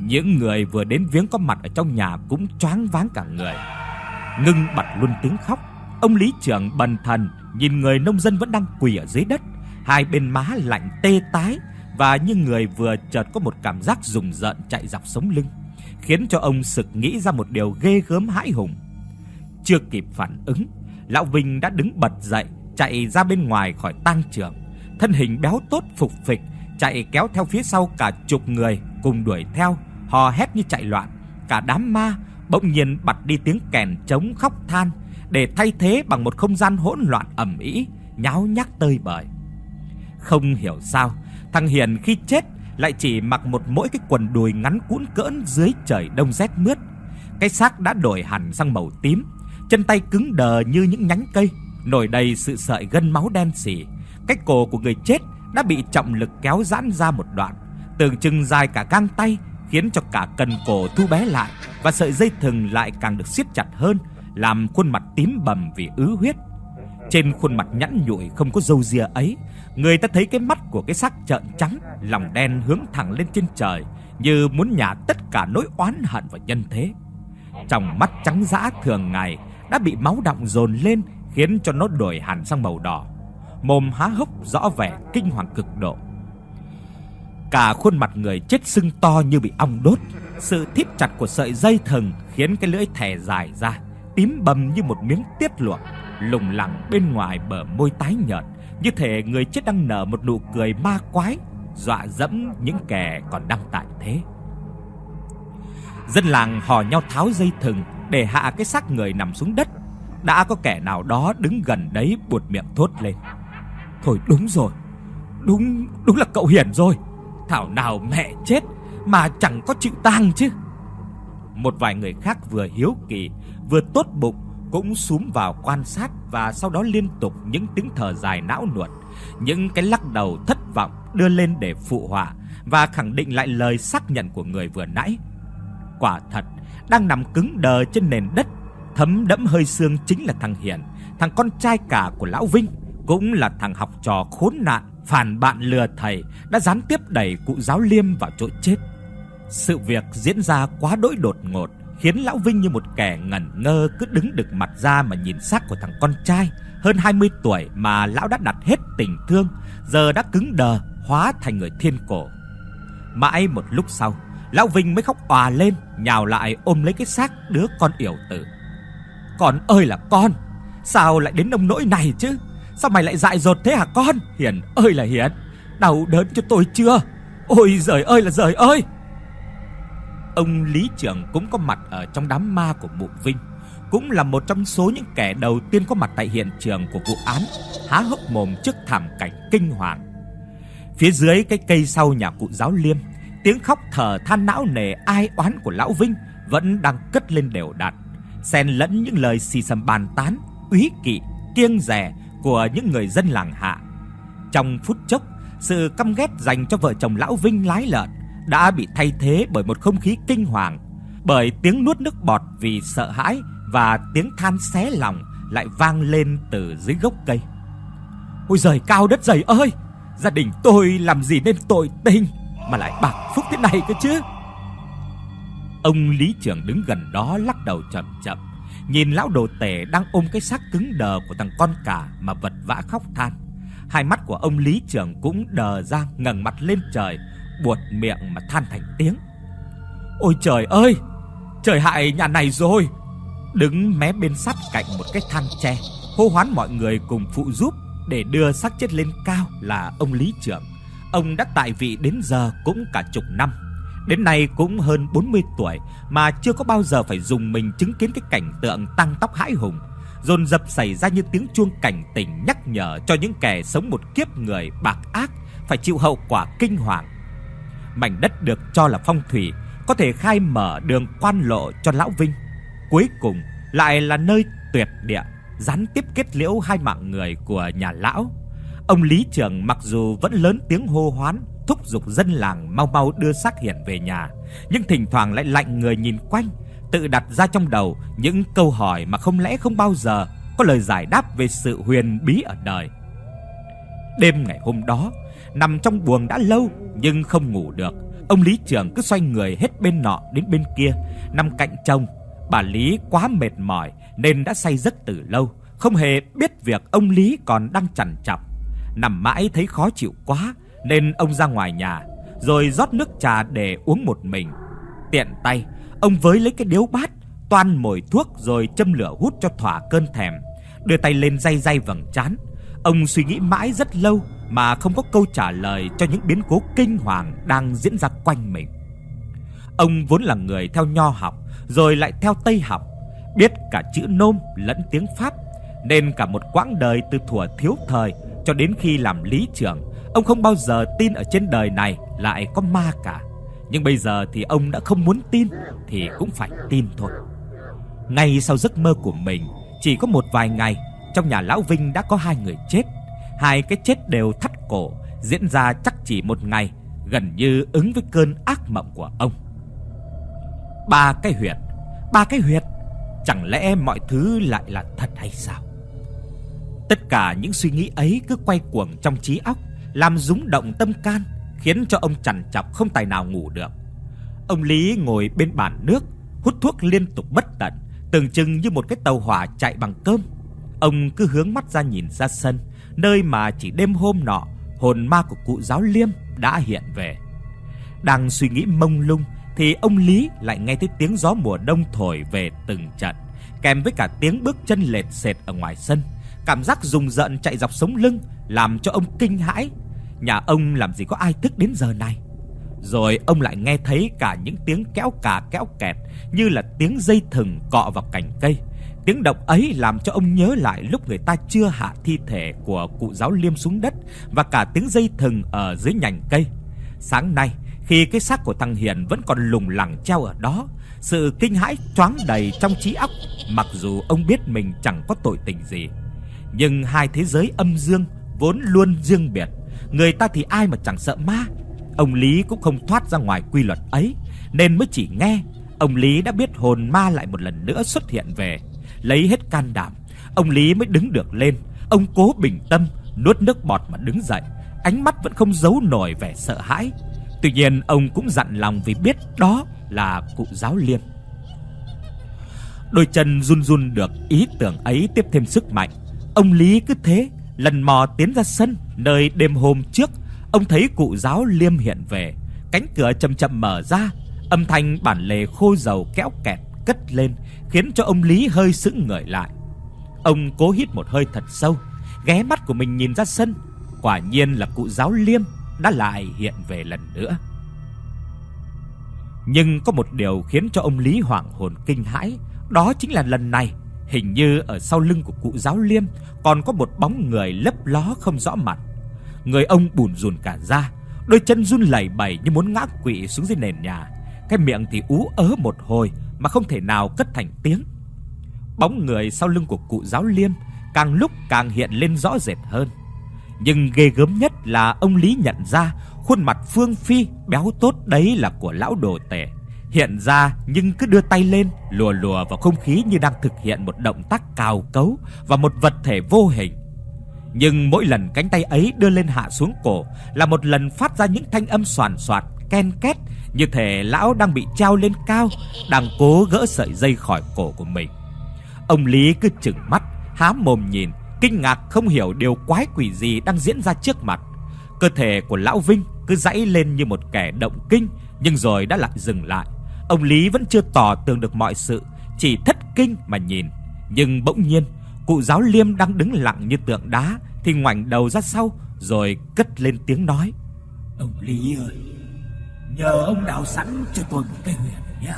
S2: Những người vừa đến viếng có mặt ở trong nhà cũng choáng váng cả người. Ngưng bật luôn tiếng khóc. Ông lý trưởng bần thần nhìn người nông dân vẫn đang quỳ ở dưới đất, hai bên má lạnh tê tái và như người vừa chợt có một cảm giác rùng rợn chạy dọc sống lưng. khiến cho ông sực nghĩ ra một điều ghê gớm hãi hùng. Chưa kịp phản ứng, lão Vinh đã đứng bật dậy, chạy ra bên ngoài khỏi tang trường, thân hình béo tốt phục phịch, chạy kéo theo phía sau cả chục người cùng đuổi theo, hò hét như chạy loạn. Cả đám ma bỗng nhiên bật đi tiếng kèn trống khóc than để thay thế bằng một không gian hỗn loạn ầm ĩ, nháo nhác tơi bời. Không hiểu sao, thằng Hiền khi chết lại chỉ mặc một mỗi cái quần đùi ngắn cũn cỡn dưới trời đông rét mướt. Cái xác đã đổi hẳn sang màu tím, chân tay cứng đờ như những nhánh cây, nổi đầy sự sợi gân máu đen sì. Cái cổ của người chết đã bị trọng lực kéo giãn ra một đoạn, tưởng chừng dài cả gang tay, khiến cho cả cần cổ thu bé lại và sợi dây thừng lại càng được siết chặt hơn, làm khuôn mặt tím bầm vì ứ huyết. Trên khuôn mặt nhẵn nhụi không có râu ria ấy, người ta thấy cái mắt của cái xác trợn trắng, lòng đen hướng thẳng lên trên trời, như muốn nhả tất cả nỗi oán hận vào nhân thế. Trong mắt trắng dã thường ngày đã bị máu đọng dồn lên, khiến cho nó đổi hẳn sang màu đỏ. Mồm há hốc rõ vẻ kinh hoàng cực độ. Cả khuôn mặt người chết sưng to như bị ong đốt, sự thít chặt của sợi dây thừng khiến cái lưỡi thè dài ra, tím bầm như một miếng tiết luộc, lủng lẳng bên ngoài bờ môi tái nhợt, như thể người chết đang nở một nụ cười ma quái, dọa dẫm những kẻ còn đang tại thế. Dân làng hò nhau tháo dây thừng để hạ cái xác người nằm xuống đất. Đã có kẻ nào đó đứng gần đấy buột miệng thốt lên. Thôi đúng rồi. Đúng đúng là cậu Hiển rồi. Thảo nào mẹ chết mà chẳng có chịu tang chứ. Một vài người khác vừa hiếu kỳ, vừa tốt bụng cũng súm vào quan sát và sau đó liên tục những tiếng thở dài não nuột, những cái lắc đầu thất vọng đưa lên để phụ họa và khẳng định lại lời xác nhận của người vừa nãy. Quả thật, đang nằm cứng đờ trên nền đất, thấm đẫm hơi xương chính là thằng Hiền, thằng con trai cả của lão Vinh, cũng là thằng học trò khốn nạn, phản bạn lừa thầy đã gián tiếp đẩy cụ giáo Liêm vào chỗ chết. Sự việc diễn ra quá đỗi đột ngột, khiến lão Vinh như một kẻ ngẩn ngơ cứ đứng đực mặt ra mà nhìn xác của thằng con trai hơn 20 tuổi mà lão đã đặt hết tình thương, giờ đã cứng đờ hóa thành người thiên cổ. Mãi một lúc sau, lão Vinh mới khóc òa lên, nhào lại ôm lấy cái xác đứa con yểu tử. "Con ơi là con, sao lại đến nông nỗi này chứ? Sao mày lại dại dột thế hả con? Hiền ơi là Hiền, đau đớn cho tôi chưa? Ôi giời ơi là giời ơi!" Ông lý trưởng cũng có mặt ở trong đám ma của mụ Vinh, cũng là một trong số những kẻ đầu tiên có mặt tại hiện trường của vụ án, há hốc mồm trước thảm cảnh kinh hoàng. Phía dưới cái cây sau nhà cụ giáo Liêm, tiếng khóc thở than não nề ai oán của lão Vinh vẫn đang cất lên đều đặn, xen lẫn những lời xì xầm bàn tán, úy kỵ, kiêng dè của những người dân làng hạ. Trong phút chốc, sự căm ghét dành cho vợ chồng lão Vinh lái lợn đã bị thay thế bởi một không khí kinh hoàng, bởi tiếng nuốt nước bọt vì sợ hãi và tiếng than xé lòng lại vang lên từ dưới gốc cây. Ôi giời cao đất dày ơi, gia đình tôi làm gì nên tội tình mà lại bạc phúc thế này cơ chứ? Ông lý trưởng đứng gần đó lắc đầu chậm chậm, nhìn lão đồ tể đang ôm cái xác cứng đờ của thằng con cả mà vật vã khóc than. Hai mắt của ông lý trưởng cũng đờ ra ngẩng mặt lên trời, buột miệng mà than thành tiếng. Ôi trời ơi, trời hại nhà này rồi. Đứng mé bên sắt cạnh một cái than tre, hô hoán mọi người cùng phụ giúp để đưa xác chết lên cao là ông lý trưởng. Ông đã tại vị đến giờ cũng cả chục năm. Đến nay cũng hơn 40 tuổi mà chưa có bao giờ phải dùng mình chứng kiến cái cảnh tượng tăng tóc hãi hùng, dồn dập xảy ra như tiếng chuông cảnh tỉnh nhắc nhở cho những kẻ sống một kiếp người bạc ác phải chịu hậu quả kinh hoàng. Mảnh đất được cho là phong thủy có thể khai mở đường quan lộ cho lão Vinh. Cuối cùng lại là nơi tuyệt địa gián tiếp kết liễu hai mạng người của nhà lão. Ông lý trưởng mặc dù vẫn lớn tiếng hô hoán thúc giục dân làng mau mau đưa xác hiện về nhà, nhưng thỉnh thoảng lại lạnh người nhìn quanh, tự đặt ra trong đầu những câu hỏi mà không lẽ không bao giờ có lời giải đáp về sự huyền bí ở đời. Đêm ngày hôm đó, nằm trong buồng đã lâu nhưng không ngủ được, ông lý trưởng cứ xoay người hết bên nọ đến bên kia, nằm cạnh chồng. Bà Lý quá mệt mỏi nên đã say giấc từ lâu, không hề biết việc ông Lý còn đang chằn chọc. Nằm mãi thấy khó chịu quá nên ông ra ngoài nhà, rồi rót nước trà để uống một mình. Tiện tay, ông với lấy cái điếu bát, toan mồi thuốc rồi châm lửa hút cho thỏa cơn thèm, đưa tay lên day day vầng trán. Ông suy nghĩ mãi rất lâu mà không có câu trả lời cho những biến cố kinh hoàng đang diễn ra quanh mình. Ông vốn là người theo nho học, rồi lại theo Tây học, biết cả chữ nôm lẫn tiếng Pháp, nên cả một quãng đời từ thuở thiếu thời cho đến khi làm lý trưởng, ông không bao giờ tin ở trên đời này lại có ma cả. Nhưng bây giờ thì ông đã không muốn tin thì cũng phải tin thôi. Ngay sau giấc mơ của mình, chỉ có một vài ngày, trong nhà lão Vinh đã có hai người chết. Hai cái chết đều thắt cổ, diễn ra chắc chỉ một ngày, gần như ứng với cơn ác mộng của ông. Ba cái huyệt, ba cái huyệt, chẳng lẽ mọi thứ lại là thật hay sao? Tất cả những suy nghĩ ấy cứ quay cuồng trong trí óc, làm rúng động tâm can, khiến cho ông chằn chọc không tài nào ngủ được. Ông Lý ngồi bên bàn nước, hút thuốc liên tục bất tận, tưởng chừng như một cái tàu hỏa chạy bằng cơm. Ông cứ hướng mắt ra nhìn ra sân, nơi mà chỉ đêm hôm nọ hồn ma của cụ giáo Liêm đã hiện về. Đang suy nghĩ mông lung thì ông Lý lại nghe thấy tiếng gió mùa đông thổi về từng trận, kèm với cả tiếng bước chân lệt sệt ở ngoài sân. Cảm giác rùng rợn chạy dọc sống lưng làm cho ông kinh hãi. Nhà ông làm gì có ai thức đến giờ này? Rồi ông lại nghe thấy cả những tiếng kéo cà kéo kẹt như là tiếng dây thừng cọ vào cành cây. Tiếng động ấy làm cho ông nhớ lại lúc người ta chưa hạ thi thể của cụ giáo Liêm xuống đất và cả tiếng dây thừng ở dưới nhành cây. Sáng nay, khi cái xác của thằng Hiền vẫn còn lủng lẳng treo ở đó, sự kinh hãi choáng đầy trong trí óc, mặc dù ông biết mình chẳng có tội tình gì. Nhưng hai thế giới âm dương vốn luôn riêng biệt, người ta thì ai mà chẳng sợ ma. Ông Lý cũng không thoát ra ngoài quy luật ấy, nên mới chỉ nghe, ông Lý đã biết hồn ma lại một lần nữa xuất hiện về. Lấy hết can đảm, ông Lý mới đứng được lên, ông cố bình tâm, nuốt nước bọt mà đứng dậy, ánh mắt vẫn không giấu nổi vẻ sợ hãi. Tuy nhiên ông cũng dặn lòng vì biết đó là cụ giáo Liêm. Đôi chân run run được ý tưởng ấy tiếp thêm sức mạnh. Ông Lý cứ thế lần mò tiến ra sân nơi đêm hôm trước, ông thấy cụ giáo Liêm hiện về, cánh cửa chậm chậm mở ra, âm thanh bản lề khô dầu kéo kẹt cất lên, khiến cho ông Lý hơi sững người lại. Ông cố hít một hơi thật sâu, ghé mắt của mình nhìn ra sân, quả nhiên là cụ giáo Liêm đã lại hiện về lần nữa. Nhưng có một điều khiến cho ông Lý hoảng hồn kinh hãi, đó chính là lần này, hình như ở sau lưng của cụ giáo Liêm còn có một bóng người lấp ló không rõ mặt. Người ông bủn rùn cả da, đôi chân run lẩy bẩy như muốn ngã quỵ xuống dưới nền nhà, cái miệng thì ú ớ một hồi mà không thể nào cất thành tiếng. Bóng người sau lưng của cụ giáo Liêm càng lúc càng hiện lên rõ rệt hơn. Nhưng ghê gớm nhất là ông Lý nhận ra khuôn mặt Phương Phi béo tốt đấy là của lão đồ tể. Hiện ra nhưng cứ đưa tay lên lùa lùa vào không khí như đang thực hiện một động tác cào cấu và một vật thể vô hình. Nhưng mỗi lần cánh tay ấy đưa lên hạ xuống cổ là một lần phát ra những thanh âm xoàn xoạt, ken két như thể lão đang bị treo lên cao, đang cố gỡ sợi dây khỏi cổ của mình. Ông Lý cứ trừng mắt, há mồm nhìn, kinh ngạc không hiểu điều quái quỷ gì đang diễn ra trước mặt. Cơ thể của lão Vinh cứ giãy lên như một kẻ động kinh, nhưng rồi đã lại dừng lại. Ông Lý vẫn chưa tỏ tường được mọi sự, chỉ thất kinh mà nhìn. Nhưng bỗng nhiên, cụ giáo Liêm đang đứng lặng như tượng đá thì ngoảnh đầu ra sau rồi cất lên tiếng nói:
S3: "Ông Lý ơi, nhờ ông đào sẵn cho tôi một cái huyệt nhé."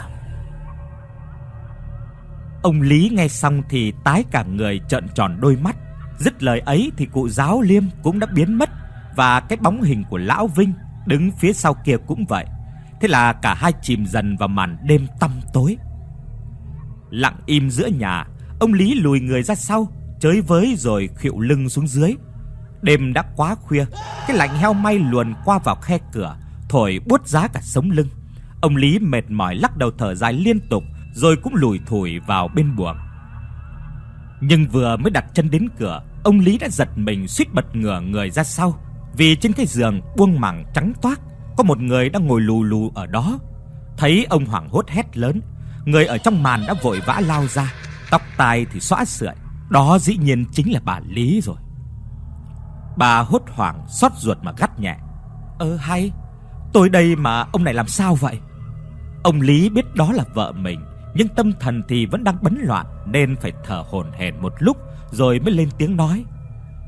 S2: Ông Lý nghe xong thì tái cả người trợn tròn đôi mắt. Dứt lời ấy thì cụ giáo Liêm cũng đã biến mất và cái bóng hình của lão Vinh đứng phía sau kia cũng vậy. Thế là cả hai chìm dần vào màn đêm tăm tối. Lặng im giữa nhà, ông Lý lùi người ra sau, chới với rồi khuỵu lưng xuống dưới. Đêm đã quá khuya, cái lạnh heo may luồn qua vào khe cửa, thổi buốt giá cả sống lưng. Ông Lý mệt mỏi lắc đầu thở dài liên tục rồi cũng lùi thủi vào bên buồng. Nhưng vừa mới đặt chân đến cửa, ông Lý đã giật mình suýt bật ngửa người ra sau, vì trên cái giường buông mảng trắng toát có một người đang ngồi lù lù ở đó. Thấy ông hoảng hốt hét lớn, người ở trong màn đã vội vã lao ra, tóc tai thì xõa sưởi, đó dĩ nhiên chính là bà Lý rồi. Bà hốt hoảng xót ruột mà gắt nhẹ: "Ơ hay, tôi đây mà ông này làm sao vậy?" Ông Lý biết đó là vợ mình, nhưng tâm thần thì vẫn đang bấn loạn nên phải thở hổn hển một lúc rồi mới lên tiếng nói: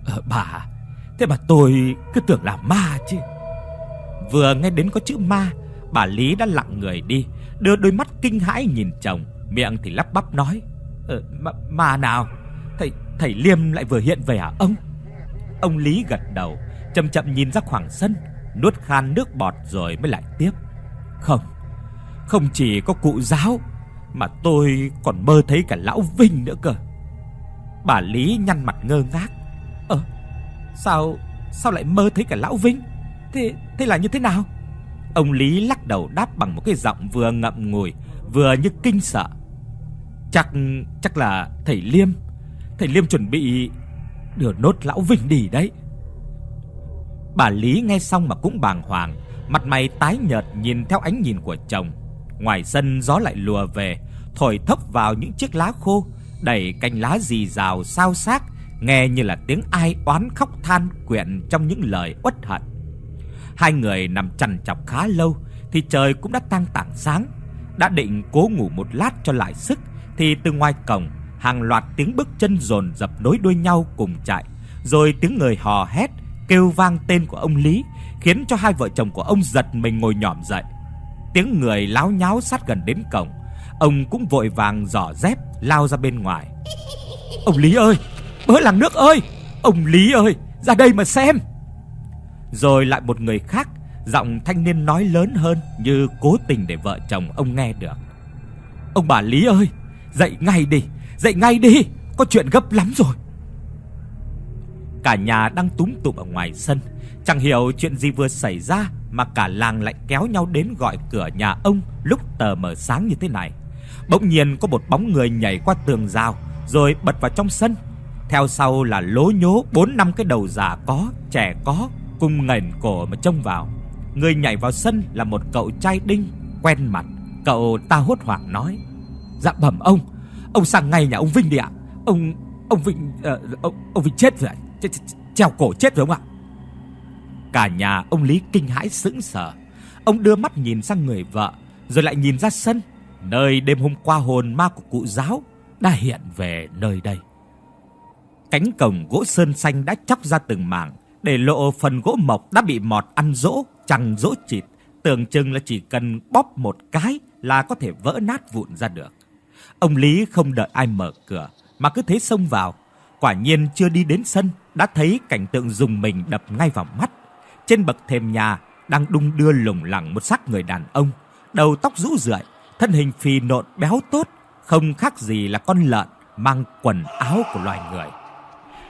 S2: "Ờ bà, thế mà tôi cứ tưởng là ma chứ." Vừa nghe đến có chữ ma, bà Lý đã lặng người đi, đưa đôi mắt kinh hãi nhìn chồng, miệng thì lắp bắp nói: "Ờ ma, ma nào? Thầy thầy Liêm lại vừa hiện về à ông?" Ông Lý gật đầu, chậm chậm nhìn ra khoảng sân, nuốt khan nước bọt rồi mới lại tiếp. "Không, không chỉ có cụ giáo mà tôi còn mơ thấy cả lão Vinh nữa cơ." Bà Lý nhăn mặt ngơ ngác. ờ sao sao lại mơ thấy cả lão Vinh? Thế thế là như thế nào?" Ông Lý lắc đầu đáp bằng một cái giọng vừa ngậm ngùi vừa như kinh sợ. "Chắc chắc là thầy Liêm, thầy Liêm chuẩn bị đưa nốt lão Vinh đi đấy." Bà Lý nghe xong mà cũng bàng hoàng, mặt mày tái nhợt nhìn theo ánh nhìn của chồng. Ngoài sân gió lại lùa về, thổi thấp vào những chiếc lá khô, đẩy cành lá rì rào xao xác, nghe như là tiếng ai oán khóc than quyện trong những lời uất hận. Hai người nằm chằn chọc khá lâu thì trời cũng đã tăng tảng sáng. Đã định cố ngủ một lát cho lại sức thì từ ngoài cổng hàng loạt tiếng bước chân dồn dập nối đuôi nhau cùng chạy, rồi tiếng người hò hét kêu vang tên của ông Lý, khiến cho hai vợ chồng của ông giật mình ngồi nhòm dậy. Tiếng người láo nháo sát gần đến cổng, ông cũng vội vàng giỏ dép lao ra bên ngoài. "Ông Lý ơi, bớ làng nước ơi, ông Lý ơi, ra đây mà xem." Rồi lại một người khác, giọng thanh niên nói lớn hơn như cố tình để vợ chồng ông nghe được. "Ông bà Lý ơi, dậy ngay đi, dậy ngay đi, có chuyện gấp lắm rồi." Cả nhà đang túm tụm ở ngoài sân, chẳng hiểu chuyện gì vừa xảy ra mà cả làng lại kéo nhau đến gọi cửa nhà ông lúc tờ mờ sáng như thế này. Bỗng nhiên có một bóng người nhảy qua tường rào rồi bật vào trong sân. Theo sau là lố nhố bốn năm cái đầu già có, trẻ có cung ngẩng cổ mà trông vào. Người nhảy vào sân là một cậu trai đinh quen mặt. Cậu ta hốt hoảng nói: "Dạ bẩm ông, ông sang ngay nhà ông Vinh đi ạ. Ông ông Vinh uh, ông, ông Vinh chết rồi, treo cổ chết rồi ông ạ." Cả nhà ông Lý kinh hãi sững sờ. Ông đưa mắt nhìn sang người vợ, rồi lại nhìn ra sân, nơi đêm hôm qua hồn ma của cụ giáo đã hiện về nơi đây. Cánh cổng gỗ sơn xanh đã chóc ra từng mảng, để lộ phần gỗ mộc đã bị mọt ăn rỗ, chằng rỗ chịt, tưởng chừng là chỉ cần bóp một cái là có thể vỡ nát vụn ra được. Ông Lý không đợi ai mở cửa mà cứ thế xông vào, quả nhiên chưa đi đến sân đã thấy cảnh tượng rùng mình đập ngay vào mắt. Trên bậc thềm nhà đang đung đưa lủng lẳng một xác người đàn ông, đầu tóc rũ rượi, thân hình phì nộn béo tốt, không khác gì là con lợn mang quần áo của loài người.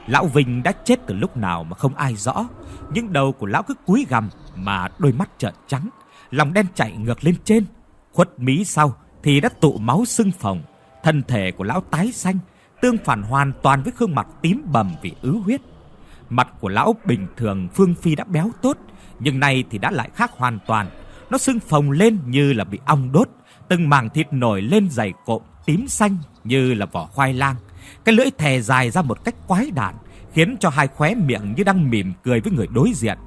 S2: Lão Vinh đã chết từ lúc nào mà không ai rõ, nhưng đầu của lão cứ cúi gằm mà đôi mắt trợn trắng, lòng đen chạy ngược lên trên, khuất mí sau thì đã tụ máu sưng phồng, thân thể của lão tái xanh, tương phản hoàn toàn với gương mặt tím bầm vì ứ huyết. Mặt của lão bình thường Phương Phi đã béo tốt, nhưng nay thì đã lại khác hoàn toàn. Nó sưng phồng lên như là bị ong đốt, từng mảng thịt nổi lên dày cộm tím xanh như là vỏ khoai lang. Cái lưỡi thè dài ra một cách quái đản, khiến cho hai khóe miệng như đang mỉm cười với người đối diện.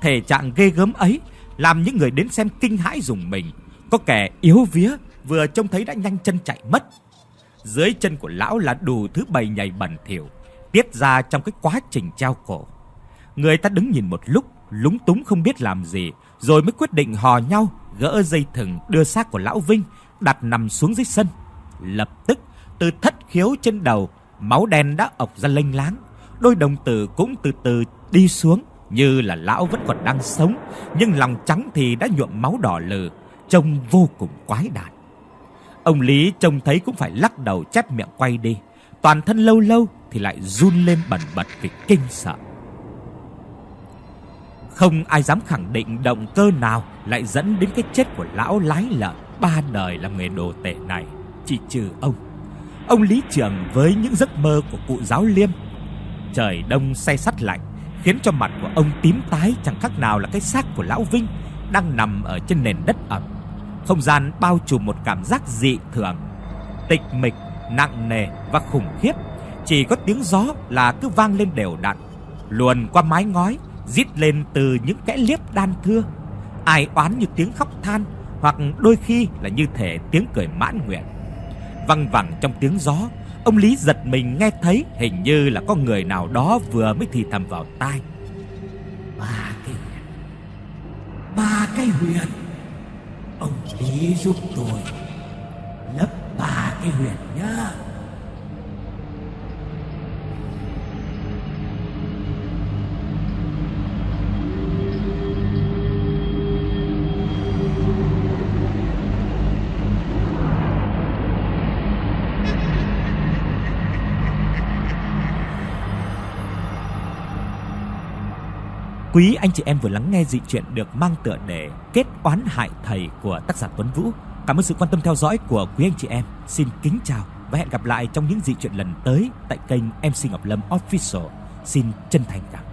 S2: Thể trạng ghê gớm ấy làm những người đến xem kinh hãi dùng mình, có kẻ yếu vía vừa trông thấy đã nhanh chân chạy mất. Dưới chân của lão là đủ thứ bầy nhầy bẩn thỉu, tiết ra trong cái quá trình treo cổ. Người ta đứng nhìn một lúc, lúng túng không biết làm gì, rồi mới quyết định hò nhau gỡ dây thừng đưa xác của lão Vinh đặt nằm xuống dưới sân. Lập tức, từ thất khiếu trên đầu, máu đen đã ọc ra lênh láng, đôi đồng tử cũng từ từ đi xuống như là lão vẫn còn đang sống, nhưng lòng trắng thì đã nhuộm máu đỏ lừ, trông vô cùng quái đản. Ông Lý trông thấy cũng phải lắc đầu chép miệng quay đi, toàn thân lâu lâu thì lại run lên bần bật vì kinh sợ. Không ai dám khẳng định động cơ nào lại dẫn đến cái chết của lão lái lợn ba đời làm nghề đồ tể này, chỉ trừ ông. Ông Lý Trường với những giấc mơ của cụ giáo liêm. Trời đông say sắt lạnh, khiến cho mặt của ông tím tái chẳng khác nào là cái xác của lão Vinh đang nằm ở trên nền đất ẩm. Không gian bao trùm một cảm giác dị thường, tịch mịch, nặng nề và khủng khiếp. Chỉ có tiếng gió là cứ vang lên đều đặn, luồn qua mái ngói, rít lên từ những kẽ liếp đan thưa. Ai oán như tiếng khóc than, hoặc đôi khi là như thể tiếng cười mãn nguyện. Văng vẳng trong tiếng gió, ông Lý giật mình nghe thấy hình như là có người nào đó vừa mới thì thầm vào tai.
S3: Ba cái huyệt. Ba cái huyệt. Ông Lý giúp tôi lấp ba cái huyệt nhá.
S2: Quý anh chị em vừa lắng nghe dị truyện được mang tựa đề Kết oán hại thầy của tác giả Tuấn Vũ. Cảm ơn sự quan tâm theo dõi của quý anh chị em. Xin kính chào và hẹn gặp lại trong những dị truyện lần tới tại kênh MC Ngọc Lâm Official. Xin chân thành cảm ơn.